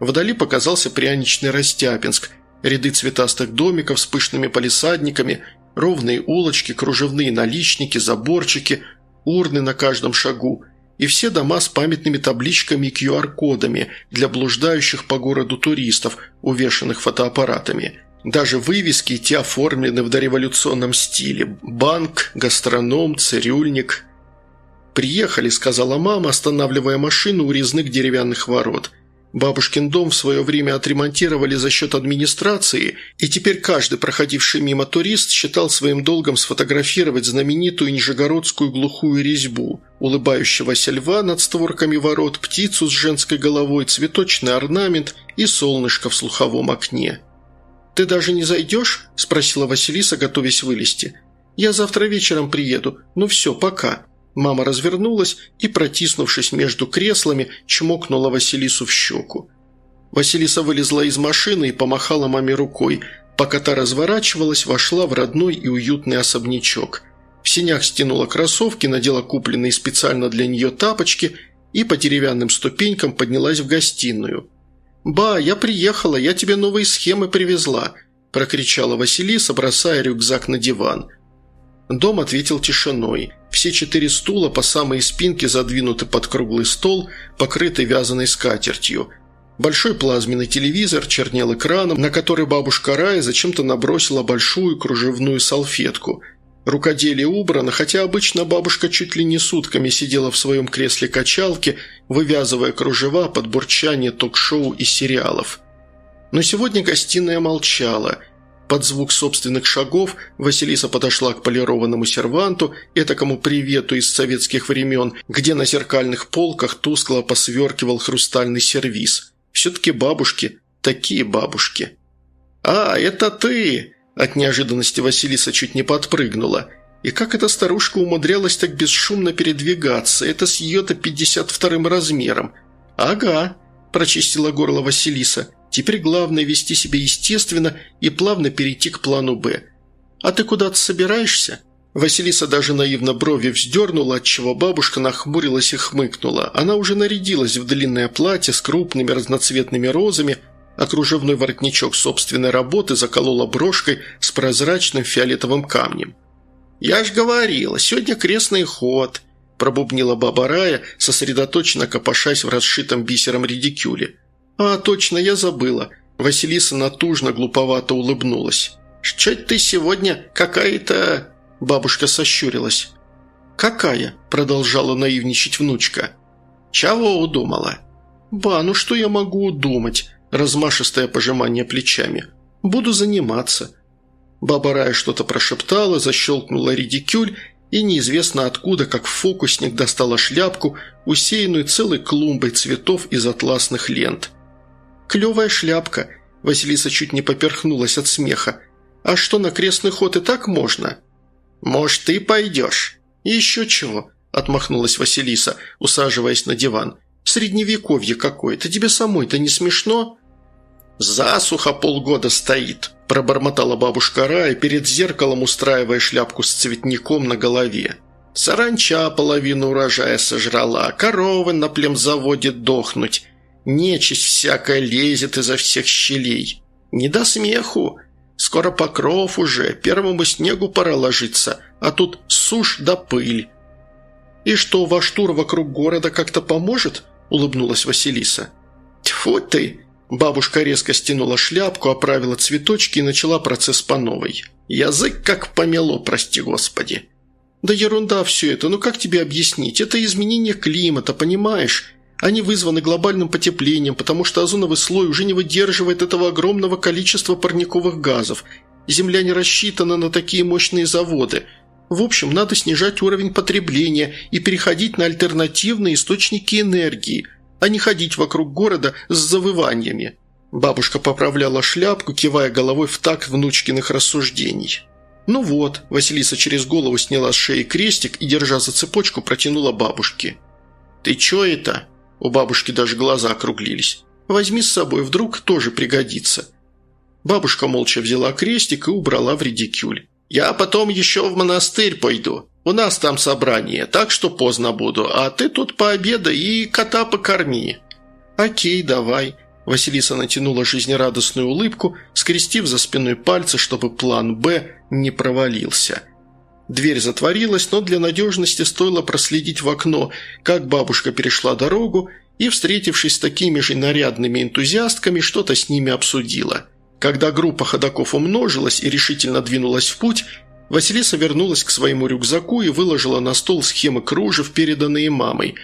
Вдали показался пряничный Растяпинск, ряды цветастых домиков с пышными палисадниками, ровные улочки, кружевные наличники, заборчики – урны на каждом шагу и все дома с памятными табличками и QR-кодами для блуждающих по городу туристов, увешанных фотоаппаратами. Даже вывески те оформлены в дореволюционном стиле. Банк, гастроном, цирюльник. «Приехали», – сказала мама, останавливая машину у резных деревянных ворот – Бабушкин дом в свое время отремонтировали за счет администрации, и теперь каждый проходивший мимо турист считал своим долгом сфотографировать знаменитую нижегородскую глухую резьбу, улыбающегося льва над створками ворот, птицу с женской головой, цветочный орнамент и солнышко в слуховом окне. «Ты даже не зайдешь?» – спросила Василиса, готовясь вылезти. «Я завтра вечером приеду. Ну все, пока». Мама развернулась и, протиснувшись между креслами, чмокнула Василису в щеку. Василиса вылезла из машины и помахала маме рукой. Пока та разворачивалась, вошла в родной и уютный особнячок. В синях стянула кроссовки, надела купленные специально для нее тапочки и по деревянным ступенькам поднялась в гостиную. «Ба, я приехала, я тебе новые схемы привезла», – прокричала Василиса, бросая рюкзак на диван. Дом ответил тишиной. Все четыре стула по самой спинке задвинуты под круглый стол, покрытый вязаной скатертью. Большой плазменный телевизор чернел экраном, на который бабушка Рая зачем-то набросила большую кружевную салфетку. Рукоделие убрано, хотя обычно бабушка чуть ли не сутками сидела в своем кресле качалки, вывязывая кружева под бурчание ток-шоу и сериалов. Но сегодня гостиная молчала – под звук собственных шагов Василиса подошла к полированному серванту, этакому привету из советских времен, где на зеркальных полках тускло посверкивал хрустальный сервиз. Все-таки бабушки, такие бабушки. «А, это ты!» От неожиданности Василиса чуть не подпрыгнула. И как эта старушка умудрялась так бесшумно передвигаться? Это с ее-то 52-м размером. «Ага», – прочистила горло Василиса. Теперь главное вести себя естественно и плавно перейти к плану «Б». «А ты куда-то собираешься?» Василиса даже наивно брови вздернула, отчего бабушка нахмурилась и хмыкнула. Она уже нарядилась в длинное платье с крупными разноцветными розами, а кружевной воротничок собственной работы заколола брошкой с прозрачным фиолетовым камнем. «Я ж говорила, сегодня крестный ход», – пробубнила баба Рая, сосредоточенно копошась в расшитом бисером редикюле. «А, точно, я забыла». Василиса натужно глуповато улыбнулась. «Что ты сегодня какая-то...» Бабушка сощурилась. «Какая?» – продолжала наивничать внучка. «Чего удумала?» «Ба, ну что я могу удумать?» – размашистое пожимание плечами. «Буду заниматься». Баба Рая что-то прошептала, защелкнула редикюль и неизвестно откуда, как фокусник, достала шляпку, усеянную целой клумбой цветов из атласных лент – «Клевая шляпка», – Василиса чуть не поперхнулась от смеха. «А что, на крестный ход и так можно?» «Может, ты пойдешь?» «Еще чего», – отмахнулась Василиса, усаживаясь на диван. «Средневековье какое-то, тебе самой-то не смешно?» «Засуха полгода стоит», – пробормотала бабушка Рая перед зеркалом, устраивая шляпку с цветником на голове. «Саранча половину урожая сожрала, коровы на племзаводе дохнуть. Нечисть всякая лезет изо всех щелей. Не до смеху. Скоро покров уже, первому снегу пора ложиться, а тут сушь да пыль. И что, ваш тур вокруг города как-то поможет? – улыбнулась Василиса. «Тьфу ты!» Бабушка резко стянула шляпку, оправила цветочки и начала процесс по новой. «Язык как помело, прости господи!» «Да ерунда все это, ну как тебе объяснить? Это изменение климата, понимаешь? Они вызваны глобальным потеплением, потому что озоновый слой уже не выдерживает этого огромного количества парниковых газов. Земля не рассчитана на такие мощные заводы. В общем, надо снижать уровень потребления и переходить на альтернативные источники энергии, а не ходить вокруг города с завываниями». Бабушка поправляла шляпку, кивая головой в такт внучкиных рассуждений. «Ну вот», – Василиса через голову сняла с шеи крестик и, держа за цепочку, протянула бабушке. «Ты чё это?» У бабушки даже глаза округлились. «Возьми с собой, вдруг тоже пригодится». Бабушка молча взяла крестик и убрала в редикюль. «Я потом еще в монастырь пойду. У нас там собрание, так что поздно буду, а ты тут пообедай и кота покорми». «Окей, давай». Василиса натянула жизнерадостную улыбку, скрестив за спиной пальцы, чтобы план «Б» не провалился. Дверь затворилась, но для надежности стоило проследить в окно, как бабушка перешла дорогу и, встретившись с такими же нарядными энтузиастками, что-то с ними обсудила. Когда группа ходаков умножилась и решительно двинулась в путь, Василиса вернулась к своему рюкзаку и выложила на стол схемы кружев, переданные мамой.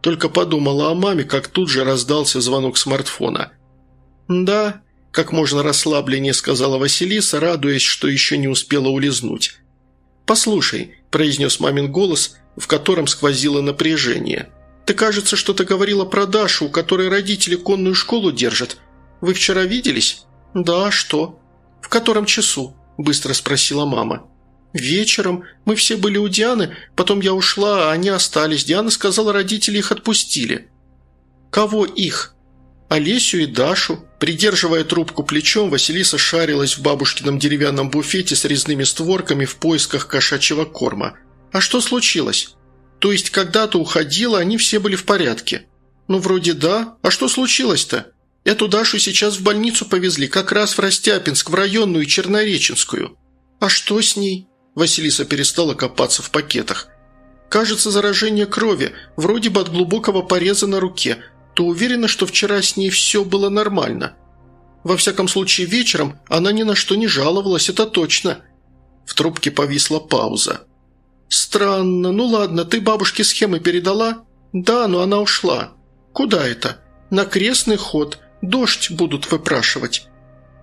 Только подумала о маме, как тут же раздался звонок смартфона. «Да», – как можно расслабленнее сказала Василиса, радуясь, что еще не успела улизнуть. «Послушай», – произнес мамин голос, в котором сквозило напряжение. «Ты, кажется, что-то говорила про Дашу, у которой родители конную школу держат. Вы вчера виделись?» «Да, что?» «В котором часу?» – быстро спросила мама. «Вечером. Мы все были у Дианы, потом я ушла, а они остались. Диана сказала, родители их отпустили». «Кого их?» Олесю и Дашу. Придерживая трубку плечом, Василиса шарилась в бабушкином деревянном буфете с резными створками в поисках кошачьего корма. «А что случилось?» «То есть когда-то уходила, они все были в порядке?» «Ну, вроде да. А что случилось-то?» «Эту Дашу сейчас в больницу повезли, как раз в Растяпинск, в районную Чернореченскую». «А что с ней?» Василиса перестала копаться в пакетах. «Кажется, заражение крови, вроде бы от глубокого пореза на руке то уверена, что вчера с ней все было нормально. Во всяком случае, вечером она ни на что не жаловалась, это точно». В трубке повисла пауза. «Странно. Ну ладно, ты бабушке схемы передала?» «Да, но она ушла». «Куда это?» «На крестный ход. Дождь будут выпрашивать».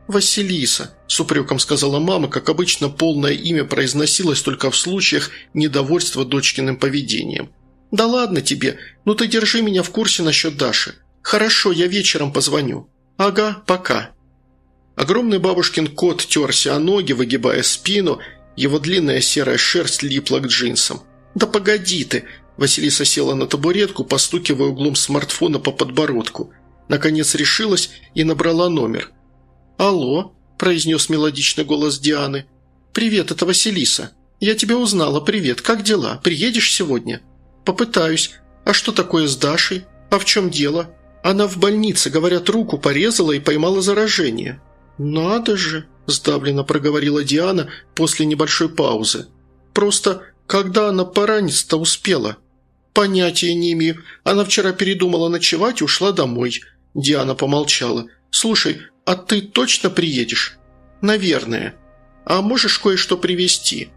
«Василиса», – с упреком сказала мама, как обычно полное имя произносилось только в случаях недовольства дочкиным поведением. «Да ладно тебе, ну ты держи меня в курсе насчет Даши. Хорошо, я вечером позвоню. Ага, пока». Огромный бабушкин кот терся о ноги, выгибая спину, его длинная серая шерсть липла к джинсам. «Да погоди ты!» Василиса села на табуретку, постукивая углом смартфона по подбородку. Наконец решилась и набрала номер. «Алло», – произнес мелодичный голос Дианы. «Привет, это Василиса. Я тебя узнала, привет. Как дела? Приедешь сегодня?» «Попытаюсь. А что такое с Дашей? А в чем дело? Она в больнице, говорят, руку порезала и поймала заражение». «Надо же!» – сдавленно проговорила Диана после небольшой паузы. «Просто когда она пораниться-то успела?» «Понятия не имею. Она вчера передумала ночевать и ушла домой». Диана помолчала. «Слушай, а ты точно приедешь?» «Наверное. А можешь кое-что привезти?»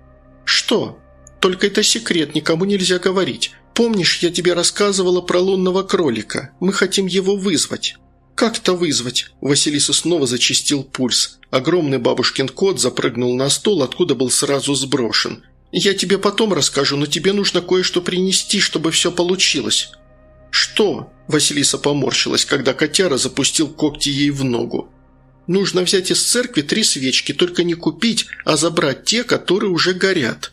«Что?» Только это секрет, никому нельзя говорить. Помнишь, я тебе рассказывала про лунного кролика? Мы хотим его вызвать». «Как-то вызвать?» Василиса снова зачистил пульс. Огромный бабушкин кот запрыгнул на стол, откуда был сразу сброшен. «Я тебе потом расскажу, но тебе нужно кое-что принести, чтобы все получилось». «Что?» – Василиса поморщилась, когда котяра запустил когти ей в ногу. «Нужно взять из церкви три свечки, только не купить, а забрать те, которые уже горят».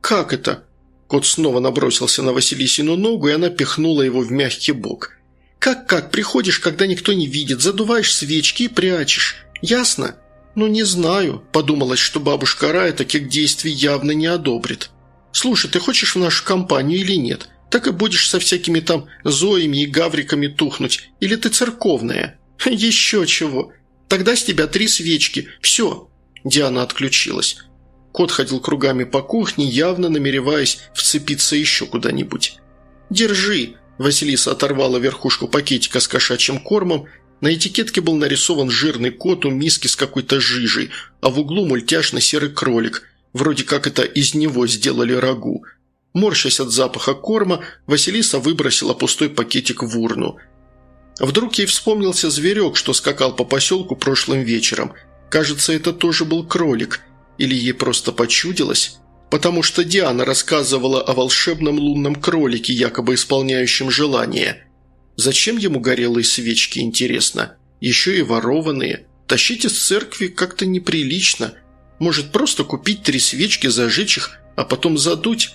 «Как это?» Кот снова набросился на Василисину ногу, и она пихнула его в мягкий бок. «Как-как? Приходишь, когда никто не видит, задуваешь свечки и прячешь. Ясно?» «Ну, не знаю», – подумалось, что бабушка Рая таких действий явно не одобрит. «Слушай, ты хочешь в нашу компанию или нет? Так и будешь со всякими там Зоями и Гавриками тухнуть. Или ты церковная?» «Еще чего. Тогда с тебя три свечки. Все». Диана отключилась. Кот ходил кругами по кухне, явно намереваясь вцепиться еще куда-нибудь. «Держи!» Василиса оторвала верхушку пакетика с кошачьим кормом. На этикетке был нарисован жирный кот у миски с какой-то жижей, а в углу мультяшный серый кролик. Вроде как это из него сделали рагу. Морщась от запаха корма, Василиса выбросила пустой пакетик в урну. Вдруг ей вспомнился зверек, что скакал по поселку прошлым вечером. Кажется, это тоже был кролик. Или ей просто почудилось? Потому что Диана рассказывала о волшебном лунном кролике, якобы исполняющем желание. Зачем ему горелые свечки, интересно? Еще и ворованные. Тащить из церкви как-то неприлично. Может, просто купить три свечки, зажечь их, а потом задуть?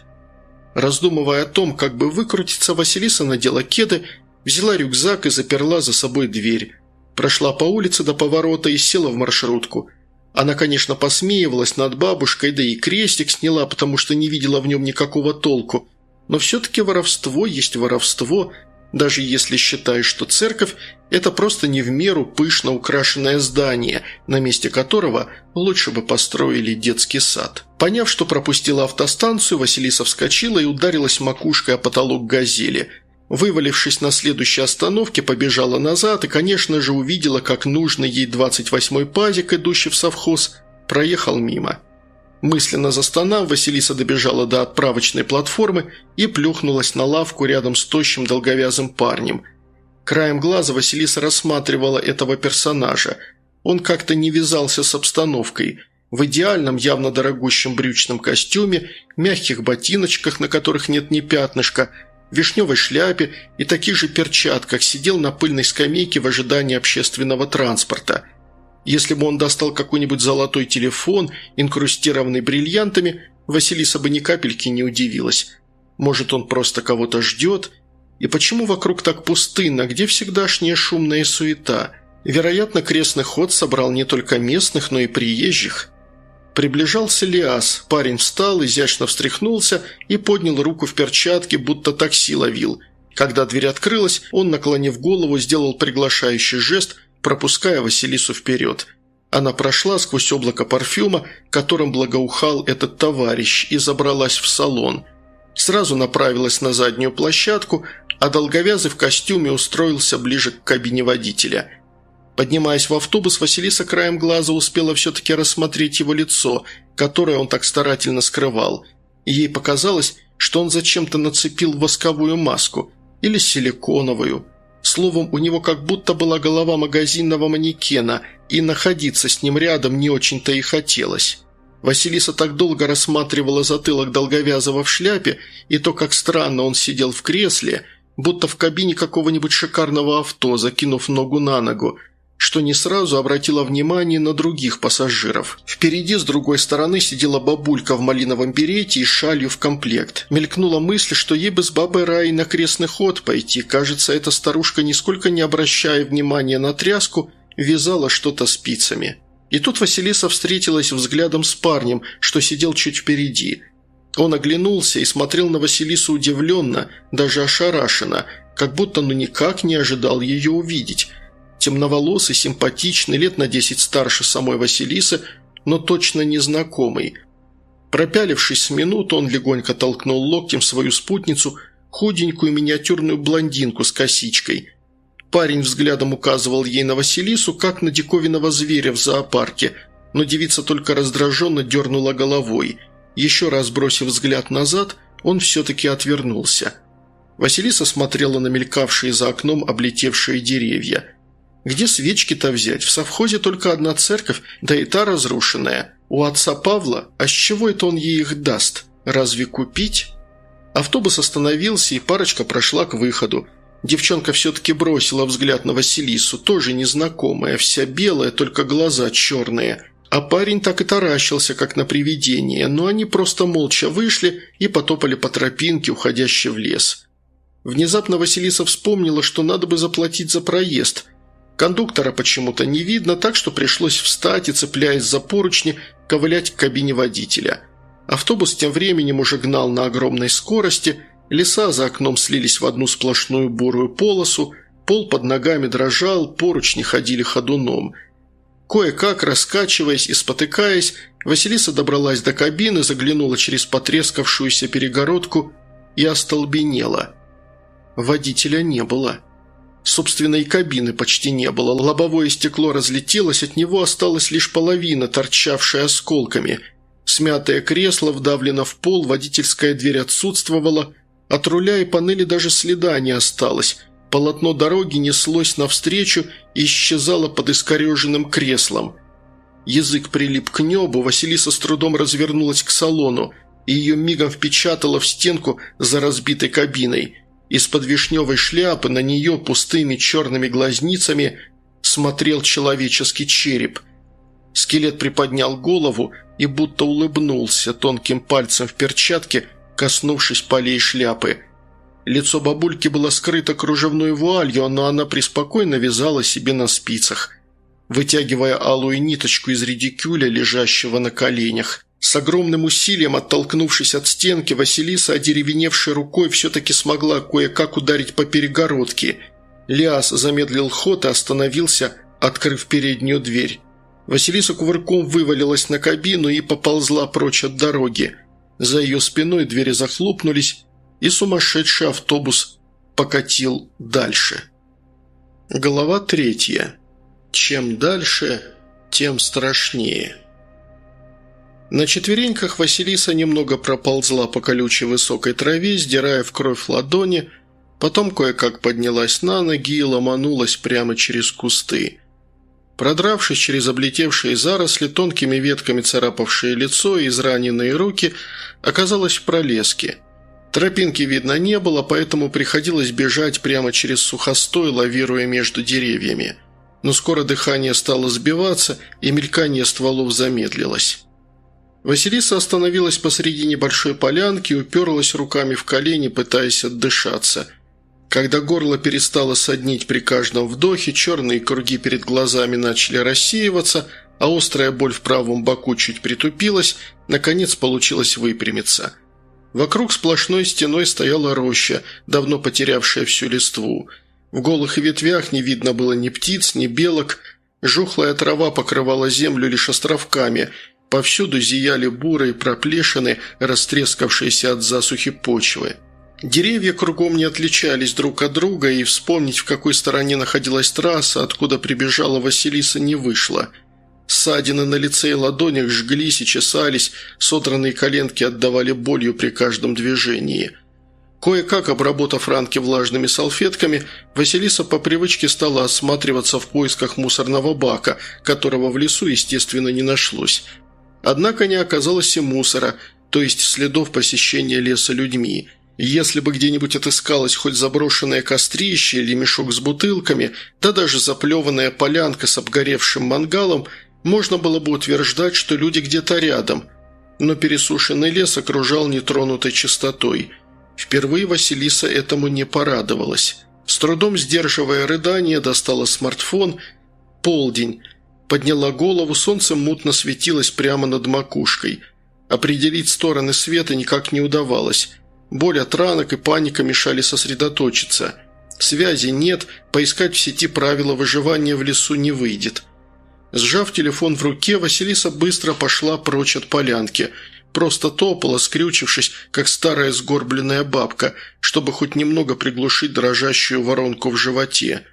Раздумывая о том, как бы выкрутиться, Василиса надела кеды, взяла рюкзак и заперла за собой дверь. Прошла по улице до поворота и села в маршрутку. Она, конечно, посмеивалась над бабушкой, да и крестик сняла, потому что не видела в нем никакого толку. Но все-таки воровство есть воровство, даже если считаешь, что церковь – это просто не в меру пышно украшенное здание, на месте которого лучше бы построили детский сад. Поняв, что пропустила автостанцию, Василиса вскочила и ударилась макушкой о потолок «Газели». Вывалившись на следующей остановке, побежала назад и, конечно же, увидела, как нужный ей 28-й пазик, идущий в совхоз, проехал мимо. Мысленно застонав, Василиса добежала до отправочной платформы и плюхнулась на лавку рядом с тощим долговязым парнем. Краем глаза Василиса рассматривала этого персонажа. Он как-то не вязался с обстановкой. В идеальном, явно дорогущем брючном костюме, мягких ботиночках, на которых нет ни пятнышка, вишневой шляпе и таких же перчатках сидел на пыльной скамейке в ожидании общественного транспорта – если бы он достал какой-нибудь золотой телефон, инкрустированный бриллиантами, Василиса бы ни капельки не удивилась. Может, он просто кого-то ждет? И почему вокруг так пустынно, где всегдашняя шумная суета? Вероятно, крестный ход собрал не только местных, но и приезжих. Приближался Лиас, парень встал, изящно встряхнулся и поднял руку в перчатке, будто такси ловил. Когда дверь открылась, он, наклонив голову, сделал приглашающий жест, пропуская Василису вперед. Она прошла сквозь облако парфюма, которым благоухал этот товарищ, и забралась в салон. Сразу направилась на заднюю площадку, а долговязый в костюме устроился ближе к кабине водителя. Поднимаясь в автобус, Василиса краем глаза успела все-таки рассмотреть его лицо, которое он так старательно скрывал. ей показалось, что он зачем-то нацепил восковую маску или силиконовую – Словом, у него как будто была голова магазинного манекена, и находиться с ним рядом не очень-то и хотелось. Василиса так долго рассматривала затылок долговязого в шляпе и то, как странно он сидел в кресле, будто в кабине какого-нибудь шикарного авто, закинув ногу на ногу – что не сразу обратила внимание на других пассажиров. Впереди, с другой стороны, сидела бабулька в малиновом берете и шалью в комплект. Мелькнула мысль, что ей бы с бабой Раей на крестный ход пойти. Кажется, эта старушка, нисколько не обращая внимания на тряску, вязала что-то спицами. И тут Василиса встретилась взглядом с парнем, что сидел чуть впереди. Он оглянулся и смотрел на Василису удивленно, даже ошарашенно, как будто ну никак не ожидал ее увидеть – темноволосый, симпатичный, лет на десять старше самой Василисы, но точно незнакомый. Пропялившись с минуту, он легонько толкнул локтем свою спутницу, худенькую миниатюрную блондинку с косичкой. Парень взглядом указывал ей на Василису, как на диковинного зверя в зоопарке, но девица только раздраженно дернула головой. Еще раз бросив взгляд назад, он все-таки отвернулся. Василиса смотрела на мелькавшие за окном облетевшие деревья – где свечки-то взять? В совхозе только одна церковь, да и та разрушенная. У отца Павла, а с чего это он ей их даст? Разве купить? Автобус остановился, и парочка прошла к выходу. Девчонка все-таки бросила взгляд на Василису, тоже незнакомая, вся белая, только глаза черные. А парень так и таращился, как на привидение, но они просто молча вышли и потопали по тропинке, уходящей в лес. Внезапно Василиса вспомнила, что надо бы заплатить за проезд – Кондуктора почему-то не видно, так что пришлось встать и, цепляясь за поручни, ковылять к кабине водителя. Автобус тем временем уже гнал на огромной скорости, леса за окном слились в одну сплошную бурую полосу, пол под ногами дрожал, поручни ходили ходуном. Кое-как, раскачиваясь и спотыкаясь, Василиса добралась до кабины, заглянула через потрескавшуюся перегородку и остолбенела – Водителя не было. Собственной кабины почти не было. Лобовое стекло разлетелось, от него осталась лишь половина, торчавшая осколками. Смятое кресло вдавлено в пол, водительская дверь отсутствовала. От руля и панели даже следа не осталось. Полотно дороги неслось навстречу и исчезало под искореженным креслом. Язык прилип к небу, Василиса с трудом развернулась к салону, и ее мигом впечатало в стенку за разбитой кабиной – из-под вишневой шляпы на нее пустыми черными глазницами смотрел человеческий череп. Скелет приподнял голову и будто улыбнулся тонким пальцем в перчатке, коснувшись полей шляпы. Лицо бабульки было скрыто кружевной вуалью, но она преспокойно вязала себе на спицах, вытягивая алую ниточку из редикюля, лежащего на коленях. С огромным усилием, оттолкнувшись от стенки, Василиса, одеревеневшей рукой, все-таки смогла кое-как ударить по перегородке. Лиас замедлил ход и остановился, открыв переднюю дверь. Василиса кувырком вывалилась на кабину и поползла прочь от дороги. За ее спиной двери захлопнулись, и сумасшедший автобус покатил дальше. Глава третья. Чем дальше, тем страшнее. На четвереньках Василиса немного проползла по колючей высокой траве, сдирая в кровь ладони, потом кое-как поднялась на ноги и ломанулась прямо через кусты. Продравшись через облетевшие заросли, тонкими ветками царапавшие лицо и израненные руки, оказалась в пролеске. Тропинки видно не было, поэтому приходилось бежать прямо через сухостой, лавируя между деревьями. Но скоро дыхание стало сбиваться, и мелькание стволов замедлилось. Василиса остановилась посреди небольшой полянки и уперлась руками в колени, пытаясь отдышаться. Когда горло перестало соднить при каждом вдохе, черные круги перед глазами начали рассеиваться, а острая боль в правом боку чуть притупилась, наконец получилось выпрямиться. Вокруг сплошной стеной стояла роща, давно потерявшая всю листву. В голых ветвях не видно было ни птиц, ни белок. Жухлая трава покрывала землю лишь островками – Повсюду зияли бурые проплешины, растрескавшиеся от засухи почвы. Деревья кругом не отличались друг от друга, и вспомнить, в какой стороне находилась трасса, откуда прибежала Василиса, не вышло. Ссадины на лице и ладонях жглись и чесались, содранные коленки отдавали болью при каждом движении. Кое-как, обработав ранки влажными салфетками, Василиса по привычке стала осматриваться в поисках мусорного бака, которого в лесу, естественно, не нашлось – Однако не оказалось и мусора, то есть следов посещения леса людьми. Если бы где-нибудь отыскалось хоть заброшенное кострище или мешок с бутылками, да даже заплеванная полянка с обгоревшим мангалом, можно было бы утверждать, что люди где-то рядом. Но пересушенный лес окружал нетронутой чистотой. Впервые Василиса этому не порадовалась. С трудом сдерживая рыдание, достала смартфон. Полдень. Подняла голову, солнце мутно светилось прямо над макушкой. Определить стороны света никак не удавалось. Боль от ранок и паника мешали сосредоточиться. Связи нет, поискать в сети правила выживания в лесу не выйдет. Сжав телефон в руке, Василиса быстро пошла прочь от полянки. Просто топала, скрючившись, как старая сгорбленная бабка, чтобы хоть немного приглушить дрожащую воронку в животе.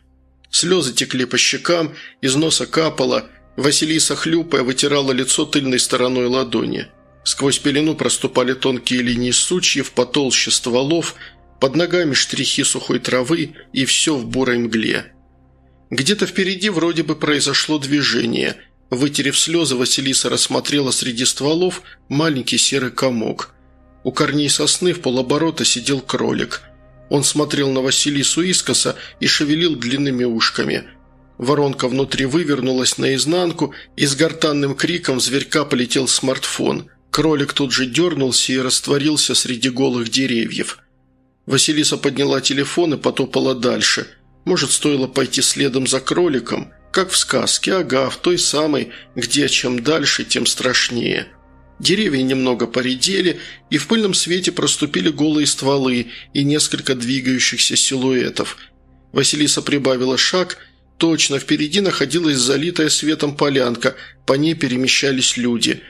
Слезы текли по щекам, из носа капало. Василиса, хлюпая, вытирала лицо тыльной стороной ладони. Сквозь пелену проступали тонкие линии сучьев, потолще стволов, под ногами штрихи сухой травы и все в бурой мгле. Где-то впереди вроде бы произошло движение. Вытерев слезы, Василиса рассмотрела среди стволов маленький серый комок. У корней сосны в полоборота сидел кролик – он смотрел на Василису искоса и шевелил длинными ушками. Воронка внутри вывернулась наизнанку, и с гортанным криком зверька полетел смартфон. Кролик тут же дернулся и растворился среди голых деревьев. Василиса подняла телефон и потопала дальше. Может, стоило пойти следом за кроликом? Как в сказке, ага, в той самой, где чем дальше, тем страшнее. Деревья немного поредели, и в пыльном свете проступили голые стволы и несколько двигающихся силуэтов. Василиса прибавила шаг. Точно впереди находилась залитая светом полянка, по ней перемещались люди.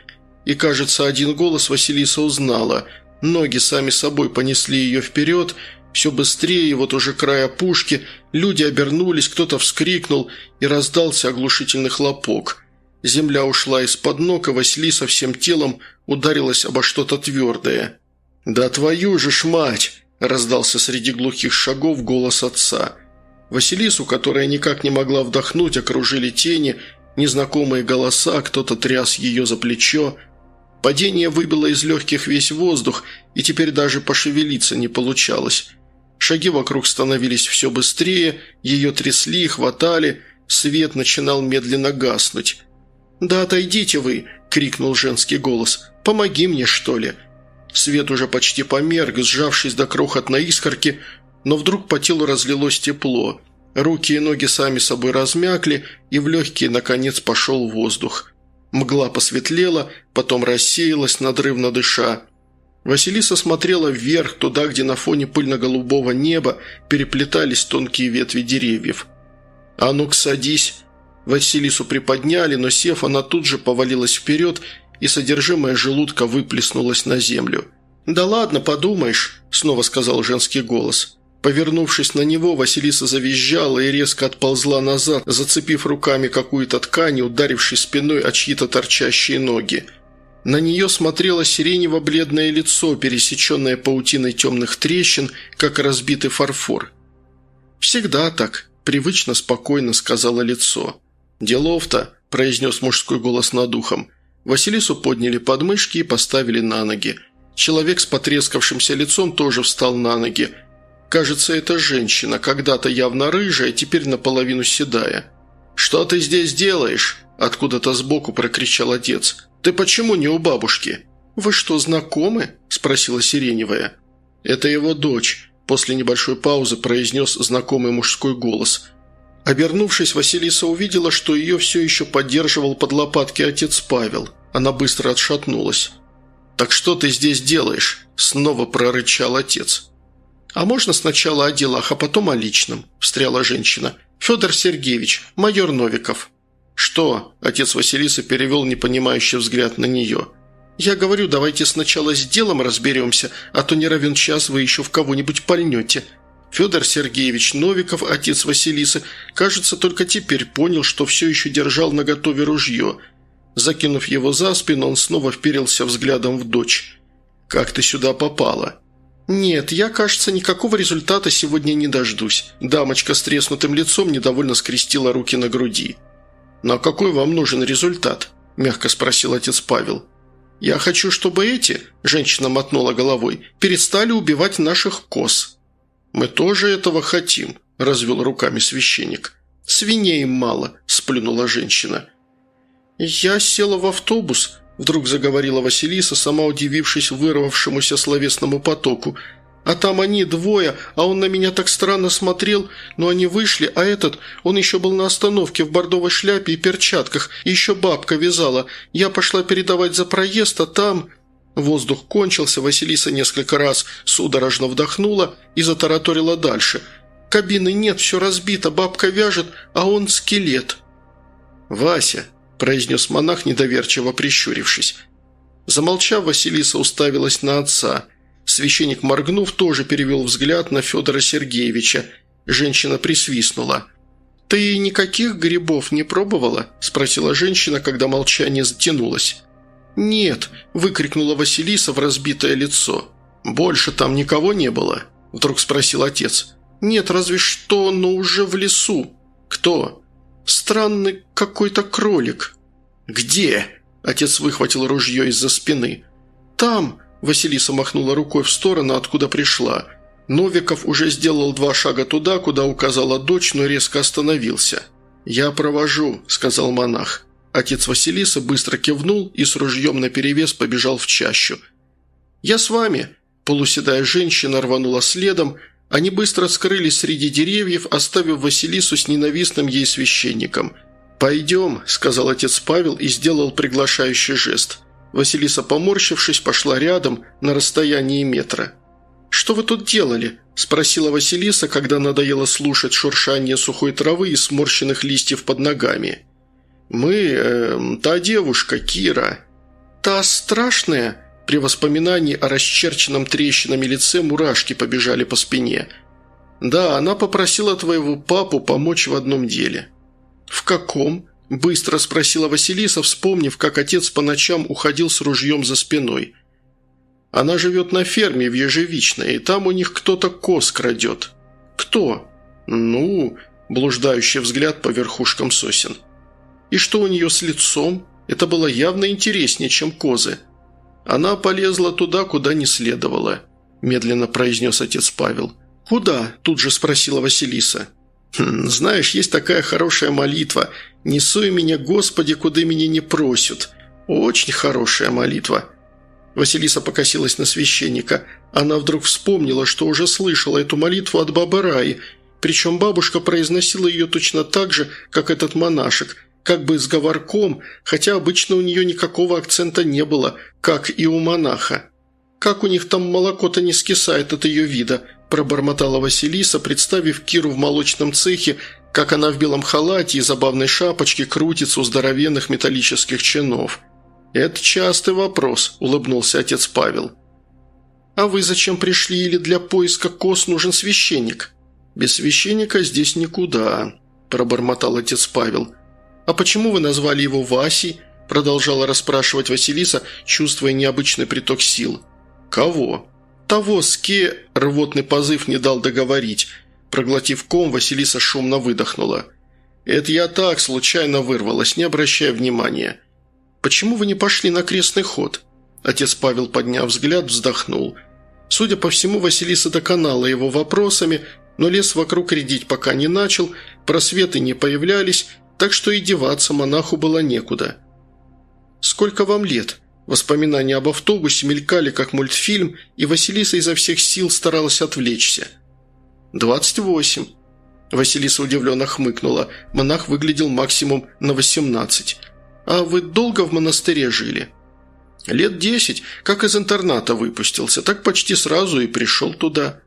И, кажется, один голос Василиса узнала. Ноги сами собой понесли ее вперед, Все быстрее, вот уже края пушки, люди обернулись, кто-то вскрикнул, и раздался оглушительный хлопок. Земля ушла из-под ног, и Василиса всем телом ударилась обо что-то твердое. «Да твою же ж мать!» – раздался среди глухих шагов голос отца. Василису, которая никак не могла вдохнуть, окружили тени, незнакомые голоса, кто-то тряс ее за плечо. Падение выбило из легких весь воздух, и теперь даже пошевелиться не получалось. Шаги вокруг становились все быстрее, ее трясли, хватали, свет начинал медленно гаснуть. «Да отойдите вы!» – крикнул женский голос. «Помоги мне, что ли!» Свет уже почти померк, сжавшись до крохотной искорки, но вдруг по телу разлилось тепло. Руки и ноги сами собой размякли, и в легкие, наконец, пошел воздух. Мгла посветлела, потом рассеялась, надрывно дыша. Василиса смотрела вверх, туда, где на фоне пыльно-голубого неба переплетались тонкие ветви деревьев. «А ну-ка, садись!» Василису приподняли, но сев, она тут же повалилась вперед, и содержимое желудка выплеснулось на землю. «Да ладно, подумаешь», – снова сказал женский голос. Повернувшись на него, Василиса завизжала и резко отползла назад, зацепив руками какую-то ткань и ударившись спиной о чьи-то торчащие ноги – на нее смотрело сиренево-бледное лицо, пересеченное паутиной темных трещин, как разбитый фарфор. «Всегда так», – привычно спокойно сказала лицо. «Делов-то», – произнес мужской голос над ухом. Василису подняли подмышки и поставили на ноги. Человек с потрескавшимся лицом тоже встал на ноги. Кажется, это женщина, когда-то явно рыжая, теперь наполовину седая. «Что ты здесь делаешь?» – откуда-то сбоку прокричал отец. «Ты почему не у бабушки?» «Вы что, знакомы?» – спросила Сиреневая. «Это его дочь», – после небольшой паузы произнес знакомый мужской голос. Обернувшись, Василиса увидела, что ее все еще поддерживал под лопатки отец Павел. Она быстро отшатнулась. «Так что ты здесь делаешь?» – снова прорычал отец. «А можно сначала о делах, а потом о личном?» – встряла женщина. «Федор Сергеевич, майор Новиков». «Что?» – отец Василиса перевел непонимающий взгляд на нее. «Я говорю, давайте сначала с делом разберемся, а то не равен час вы еще в кого-нибудь пальнете». Федор Сергеевич Новиков, отец Василисы, кажется, только теперь понял, что все еще держал наготове ружье. Закинув его за спину, он снова вперился взглядом в дочь. «Как ты сюда попала?» «Нет, я, кажется, никакого результата сегодня не дождусь». Дамочка с треснутым лицом недовольно скрестила руки на груди. «Но какой вам нужен результат?» – мягко спросил отец Павел. «Я хочу, чтобы эти, – женщина мотнула головой, – перестали убивать наших коз». «Мы тоже этого хотим», – развел руками священник. «Свиней мало», – сплюнула женщина. «Я села в автобус», – вдруг заговорила Василиса, сама удивившись вырвавшемуся словесному потоку – а там они двое, а он на меня так странно смотрел, но они вышли, а этот, он еще был на остановке в бордовой шляпе и перчатках, и еще бабка вязала. Я пошла передавать за проезд, а там...» Воздух кончился, Василиса несколько раз судорожно вдохнула и затараторила дальше. «Кабины нет, все разбито, бабка вяжет, а он скелет». «Вася», – произнес монах, недоверчиво прищурившись. Замолчав, Василиса уставилась на отца – Священник, моргнув, тоже перевел взгляд на Федора Сергеевича. Женщина присвистнула. «Ты никаких грибов не пробовала?» – спросила женщина, когда молчание затянулось. «Нет», – выкрикнула Василиса в разбитое лицо. «Больше там никого не было?» – вдруг спросил отец. «Нет, разве что, но уже в лесу». «Кто?» «Странный какой-то кролик». «Где?» – отец выхватил ружье из-за спины. «Там», Василиса махнула рукой в сторону, откуда пришла. Новиков уже сделал два шага туда, куда указала дочь, но резко остановился. «Я провожу», – сказал монах. Отец Василиса быстро кивнул и с ружьем наперевес побежал в чащу. «Я с вами», – полуседая женщина рванула следом, они быстро скрылись среди деревьев, оставив Василису с ненавистным ей священником. «Пойдем», – сказал отец Павел и сделал приглашающий жест – Василиса, поморщившись, пошла рядом, на расстоянии метра. «Что вы тут делали?» – спросила Василиса, когда надоело слушать шуршание сухой травы и сморщенных листьев под ногами. «Мы... Э, та девушка, Кира». «Та страшная?» При воспоминании о расчерченном трещинами лице мурашки побежали по спине. «Да, она попросила твоего папу помочь в одном деле». «В каком?» – быстро спросила Василиса, вспомнив, как отец по ночам уходил с ружьем за спиной. «Она живет на ферме в Ежевичной, и там у них кто-то коз крадет». «Кто?» «Ну...» – блуждающий взгляд по верхушкам сосен. «И что у нее с лицом? Это было явно интереснее, чем козы». «Она полезла туда, куда не следовало», – медленно произнес отец Павел. «Куда?» – тут же спросила Василиса. «Хм, «Знаешь, есть такая хорошая молитва. «Несуй меня, Господи, куда меня не просят». Очень хорошая молитва». Василиса покосилась на священника. Она вдруг вспомнила, что уже слышала эту молитву от бабы Раи, причем бабушка произносила ее точно так же, как этот монашек – как бы с говорком, хотя обычно у нее никакого акцента не было, как и у монаха. «Как у них там молоко-то не скисает от ее вида», – пробормотала Василиса, представив Киру в молочном цехе, как она в белом халате и забавной шапочке крутится у здоровенных металлических чинов. «Это частый вопрос», – улыбнулся отец Павел. «А вы зачем пришли или для поиска кос нужен священник?» «Без священника здесь никуда», – пробормотал отец Павел. «А почему вы назвали его Васей?» – продолжала расспрашивать Василиса, чувствуя необычный приток сил. «Кого?» «Того, с ке...» – рвотный позыв не дал договорить. Проглотив ком, Василиса шумно выдохнула. «Это я так, случайно вырвалась, не обращая внимания». «Почему вы не пошли на крестный ход?» Отец Павел, подняв взгляд, вздохнул. Судя по всему, Василиса доконала его вопросами, но лес вокруг редить пока не начал, просветы не появлялись, так что и деваться монаху было некуда. «Сколько вам лет?» Воспоминания об автобусе мелькали, как мультфильм, и Василиса изо всех сил старалась отвлечься. «Двадцать восемь». Василиса удивленно хмыкнула. Монах выглядел максимум на восемнадцать. «А вы долго в монастыре жили?» «Лет десять. Как из интерната выпустился, так почти сразу и пришел туда».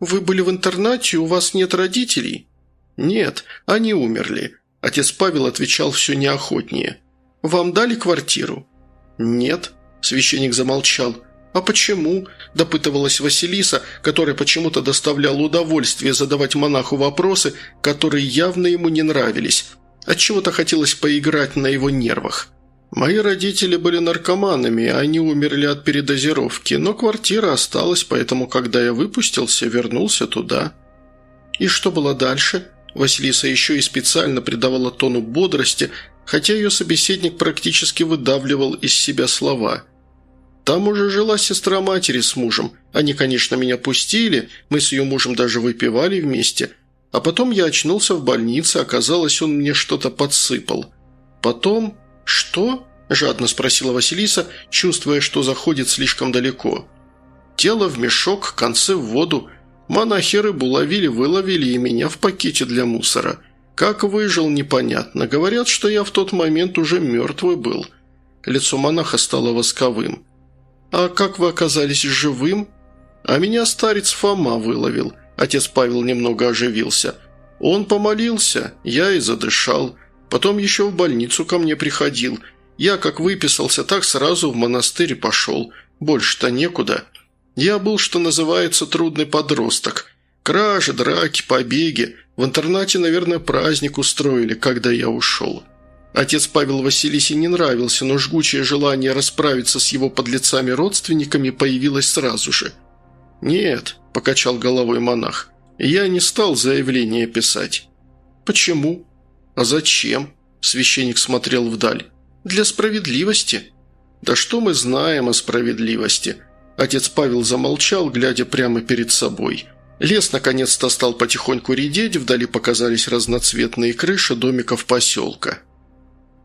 «Вы были в интернате, у вас нет родителей?» «Нет, они умерли. Отец Павел отвечал все неохотнее. «Вам дали квартиру?» «Нет», – священник замолчал. «А почему?» – допытывалась Василиса, которая почему-то доставляла удовольствие задавать монаху вопросы, которые явно ему не нравились. Отчего-то хотелось поиграть на его нервах. «Мои родители были наркоманами, они умерли от передозировки, но квартира осталась, поэтому, когда я выпустился, вернулся туда». «И что было дальше?» Василиса еще и специально придавала тону бодрости, хотя ее собеседник практически выдавливал из себя слова. «Там уже жила сестра матери с мужем. Они, конечно, меня пустили, мы с ее мужем даже выпивали вместе. А потом я очнулся в больнице, оказалось, он мне что-то подсыпал. Потом... Что?» – жадно спросила Василиса, чувствуя, что заходит слишком далеко. «Тело в мешок, концы в воду». Монахи рыбу ловили, выловили и меня в пакете для мусора. Как выжил, непонятно. Говорят, что я в тот момент уже мертвый был. Лицо монаха стало восковым. «А как вы оказались живым?» «А меня старец Фома выловил». Отец Павел немного оживился. «Он помолился, я и задышал. Потом еще в больницу ко мне приходил. Я как выписался, так сразу в монастырь пошел. Больше-то некуда». Я был, что называется, трудный подросток. Кражи, драки, побеги. В интернате, наверное, праздник устроили, когда я ушел. Отец Павел Василиси не нравился, но жгучее желание расправиться с его подлецами родственниками появилось сразу же. «Нет», – покачал головой монах, – «я не стал заявление писать». «Почему?» «А зачем?» – священник смотрел вдаль. «Для справедливости». «Да что мы знаем о справедливости?» Отец Павел замолчал, глядя прямо перед собой. Лес наконец-то стал потихоньку редеть, вдали показались разноцветные крыши домиков поселка.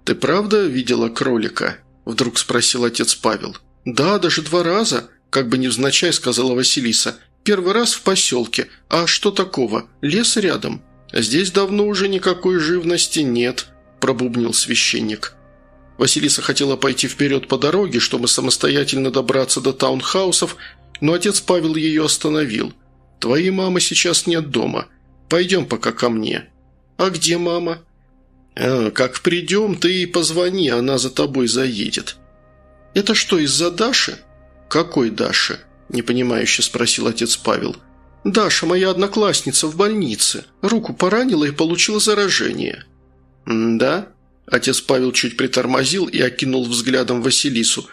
«Ты правда видела кролика?» – вдруг спросил отец Павел. «Да, даже два раза», – как бы невзначай сказала Василиса. «Первый раз в поселке. А что такого? Лес рядом». «Здесь давно уже никакой живности нет», – пробубнил священник. Василиса хотела пойти вперед по дороге, чтобы самостоятельно добраться до таунхаусов, но отец Павел ее остановил. «Твоей мамы сейчас нет дома. Пойдем пока ко мне». «А где мама?» «А, «Как придем, ты и позвони, она за тобой заедет». «Это что, из-за Даши?» «Какой Даше?» – непонимающе спросил отец Павел. «Даша, моя одноклассница, в больнице. Руку поранила и получила заражение». «Да?» – отец Павел чуть притормозил и окинул взглядом Василису.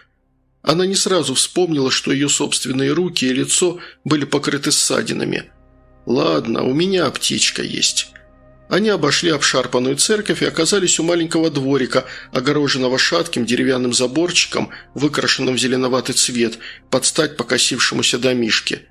Она не сразу вспомнила, что ее собственные руки и лицо были покрыты ссадинами. «Ладно, у меня птичка есть». Они обошли обшарпанную церковь и оказались у маленького дворика, огороженного шатким деревянным заборчиком, выкрашенным в зеленоватый цвет, под стать покосившемуся домишке.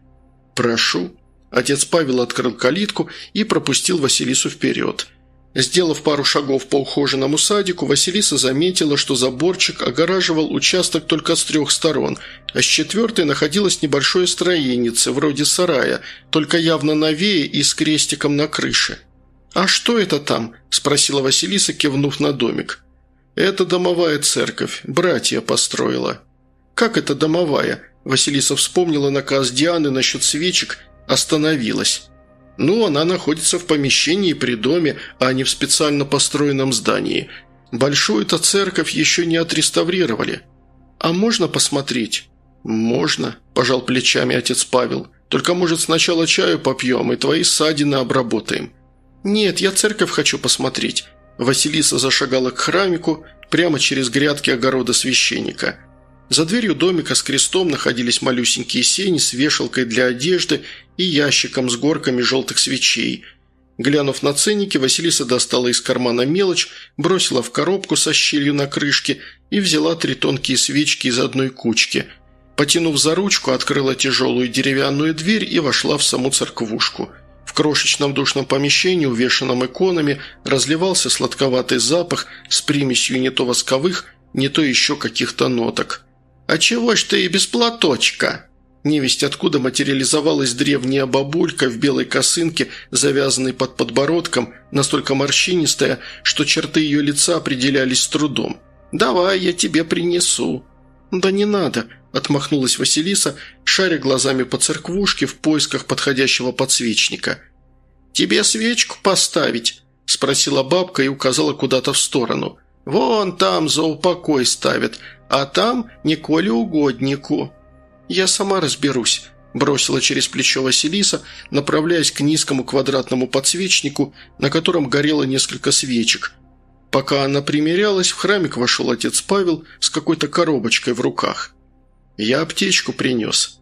«Прошу». Отец Павел открыл калитку и пропустил Василису вперед. Сделав пару шагов по ухоженному садику, Василиса заметила, что заборчик огораживал участок только с трех сторон, а с четвертой находилось небольшое строенице, вроде сарая, только явно новее и с крестиком на крыше. «А что это там?» – спросила Василиса, кивнув на домик. «Это домовая церковь. Братья построила». «Как это домовая?» Василиса вспомнила наказ Дианы насчет свечек, остановилась. «Ну, она находится в помещении при доме, а не в специально построенном здании. Большую-то церковь еще не отреставрировали. А можно посмотреть?» «Можно», – пожал плечами отец Павел. «Только, может, сначала чаю попьем и твои ссадины обработаем». «Нет, я церковь хочу посмотреть». Василиса зашагала к храмику прямо через грядки огорода священника. За дверью домика с крестом находились малюсенькие сени с вешалкой для одежды и ящиком с горками желтых свечей. Глянув на ценники, Василиса достала из кармана мелочь, бросила в коробку со щелью на крышке и взяла три тонкие свечки из одной кучки. Потянув за ручку, открыла тяжелую деревянную дверь и вошла в саму церквушку – в крошечном душном помещении, увешанном иконами, разливался сладковатый запах с примесью не то восковых, не то еще каких-то ноток. «А чего ж ты и без платочка?» Невесть откуда материализовалась древняя бабулька в белой косынке, завязанной под подбородком, настолько морщинистая, что черты ее лица определялись с трудом. «Давай, я тебе принесу». «Да не надо», – отмахнулась Василиса, шаря глазами по церквушке в поисках подходящего подсвечника. «Тебе свечку поставить?» – спросила бабка и указала куда-то в сторону. «Вон там за упокой ставят, а там Николе угоднику». «Я сама разберусь», – бросила через плечо Василиса, направляясь к низкому квадратному подсвечнику, на котором горело несколько свечек. Пока она примерялась, в храмик вошел отец Павел с какой-то коробочкой в руках. «Я аптечку принес».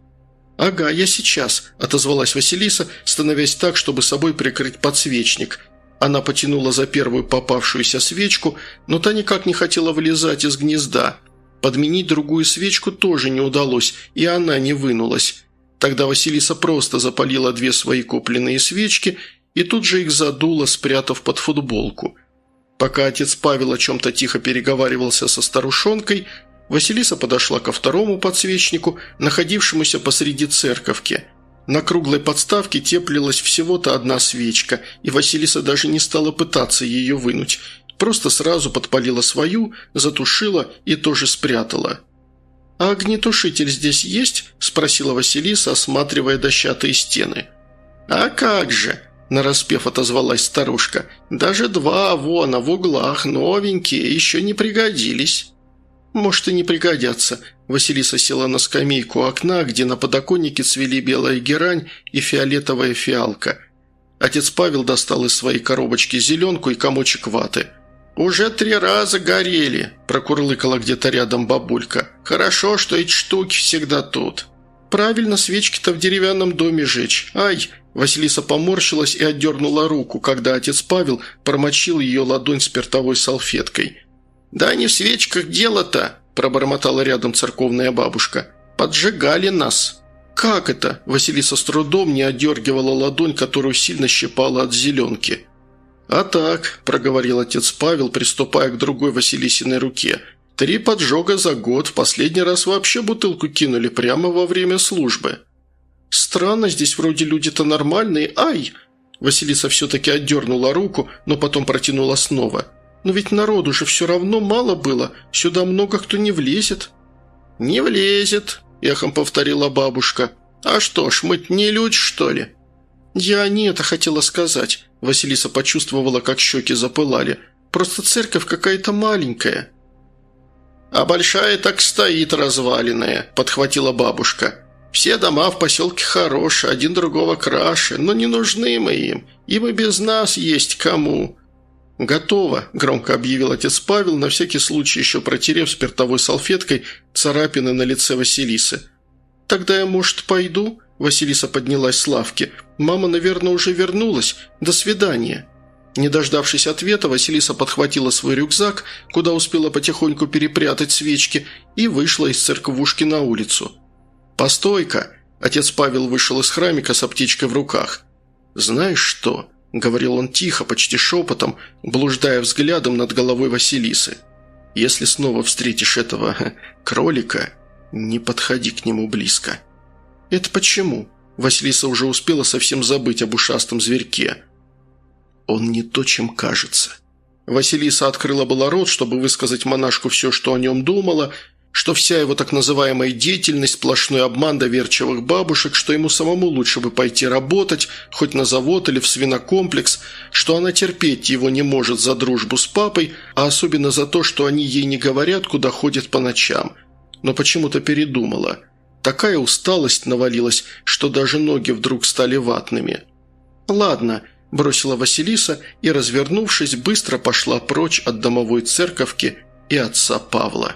«Ага, я сейчас», – отозвалась Василиса, становясь так, чтобы собой прикрыть подсвечник. Она потянула за первую попавшуюся свечку, но та никак не хотела вылезать из гнезда. Подменить другую свечку тоже не удалось, и она не вынулась. Тогда Василиса просто запалила две свои купленные свечки и тут же их задула, спрятав под футболку. Пока отец Павел о чем-то тихо переговаривался со старушонкой – Василиса подошла ко второму подсвечнику, находившемуся посреди церковки. На круглой подставке теплилась всего-то одна свечка, и Василиса даже не стала пытаться ее вынуть. Просто сразу подпалила свою, затушила и тоже спрятала. «А огнетушитель здесь есть?» – спросила Василиса, осматривая дощатые стены. «А как же!» – нараспев отозвалась старушка. «Даже два вон, а в углах новенькие, еще не пригодились». «Может, и не пригодятся». Василиса села на скамейку у окна, где на подоконнике цвели белая герань и фиолетовая фиалка. Отец Павел достал из своей коробочки зеленку и комочек ваты. «Уже три раза горели», – прокурлыкала где-то рядом бабулька. «Хорошо, что эти штуки всегда тут». «Правильно, свечки-то в деревянном доме жечь. Ай!» Василиса поморщилась и отдернула руку, когда отец Павел промочил ее ладонь спиртовой салфеткой – «Да не в свечках дело-то», – пробормотала рядом церковная бабушка. «Поджигали нас». «Как это?» – Василиса с трудом не отдергивала ладонь, которую сильно щипала от зеленки. «А так», – проговорил отец Павел, приступая к другой Василисиной руке. «Три поджога за год, в последний раз вообще бутылку кинули прямо во время службы». «Странно, здесь вроде люди-то нормальные. Ай!» Василиса все-таки отдернула руку, но потом протянула снова – но ведь народу же все равно мало было, сюда много кто не влезет». «Не влезет», – эхом повторила бабушка. «А что ж, мы не люди, что ли?» «Я не это хотела сказать», – Василиса почувствовала, как щеки запылали. «Просто церковь какая-то маленькая». «А большая так стоит разваленная», – подхватила бабушка. «Все дома в поселке хорошие, один другого краше, но не нужны мы им. Им и без нас есть кому». «Готово», – громко объявил отец Павел, на всякий случай еще протерев спиртовой салфеткой царапины на лице Василисы. «Тогда я, может, пойду?» – Василиса поднялась с лавки. «Мама, наверное, уже вернулась. До свидания». Не дождавшись ответа, Василиса подхватила свой рюкзак, куда успела потихоньку перепрятать свечки, и вышла из церквушки на улицу. «Постой-ка!» – отец Павел вышел из храмика с аптечкой в руках. «Знаешь что?» – говорил он тихо, почти шепотом, блуждая взглядом над головой Василисы. «Если снова встретишь этого кролика, не подходи к нему близко». «Это почему?» Василиса уже успела совсем забыть об ушастом зверьке. «Он не то, чем кажется». Василиса открыла было рот, чтобы высказать монашку все, что о нем думала, что вся его так называемая деятельность – сплошной обман доверчивых бабушек, что ему самому лучше бы пойти работать, хоть на завод или в свинокомплекс, что она терпеть его не может за дружбу с папой, а особенно за то, что они ей не говорят, куда ходят по ночам. Но почему-то передумала. Такая усталость навалилась, что даже ноги вдруг стали ватными. «Ладно», – бросила Василиса и, развернувшись, быстро пошла прочь от домовой церковки и отца Павла.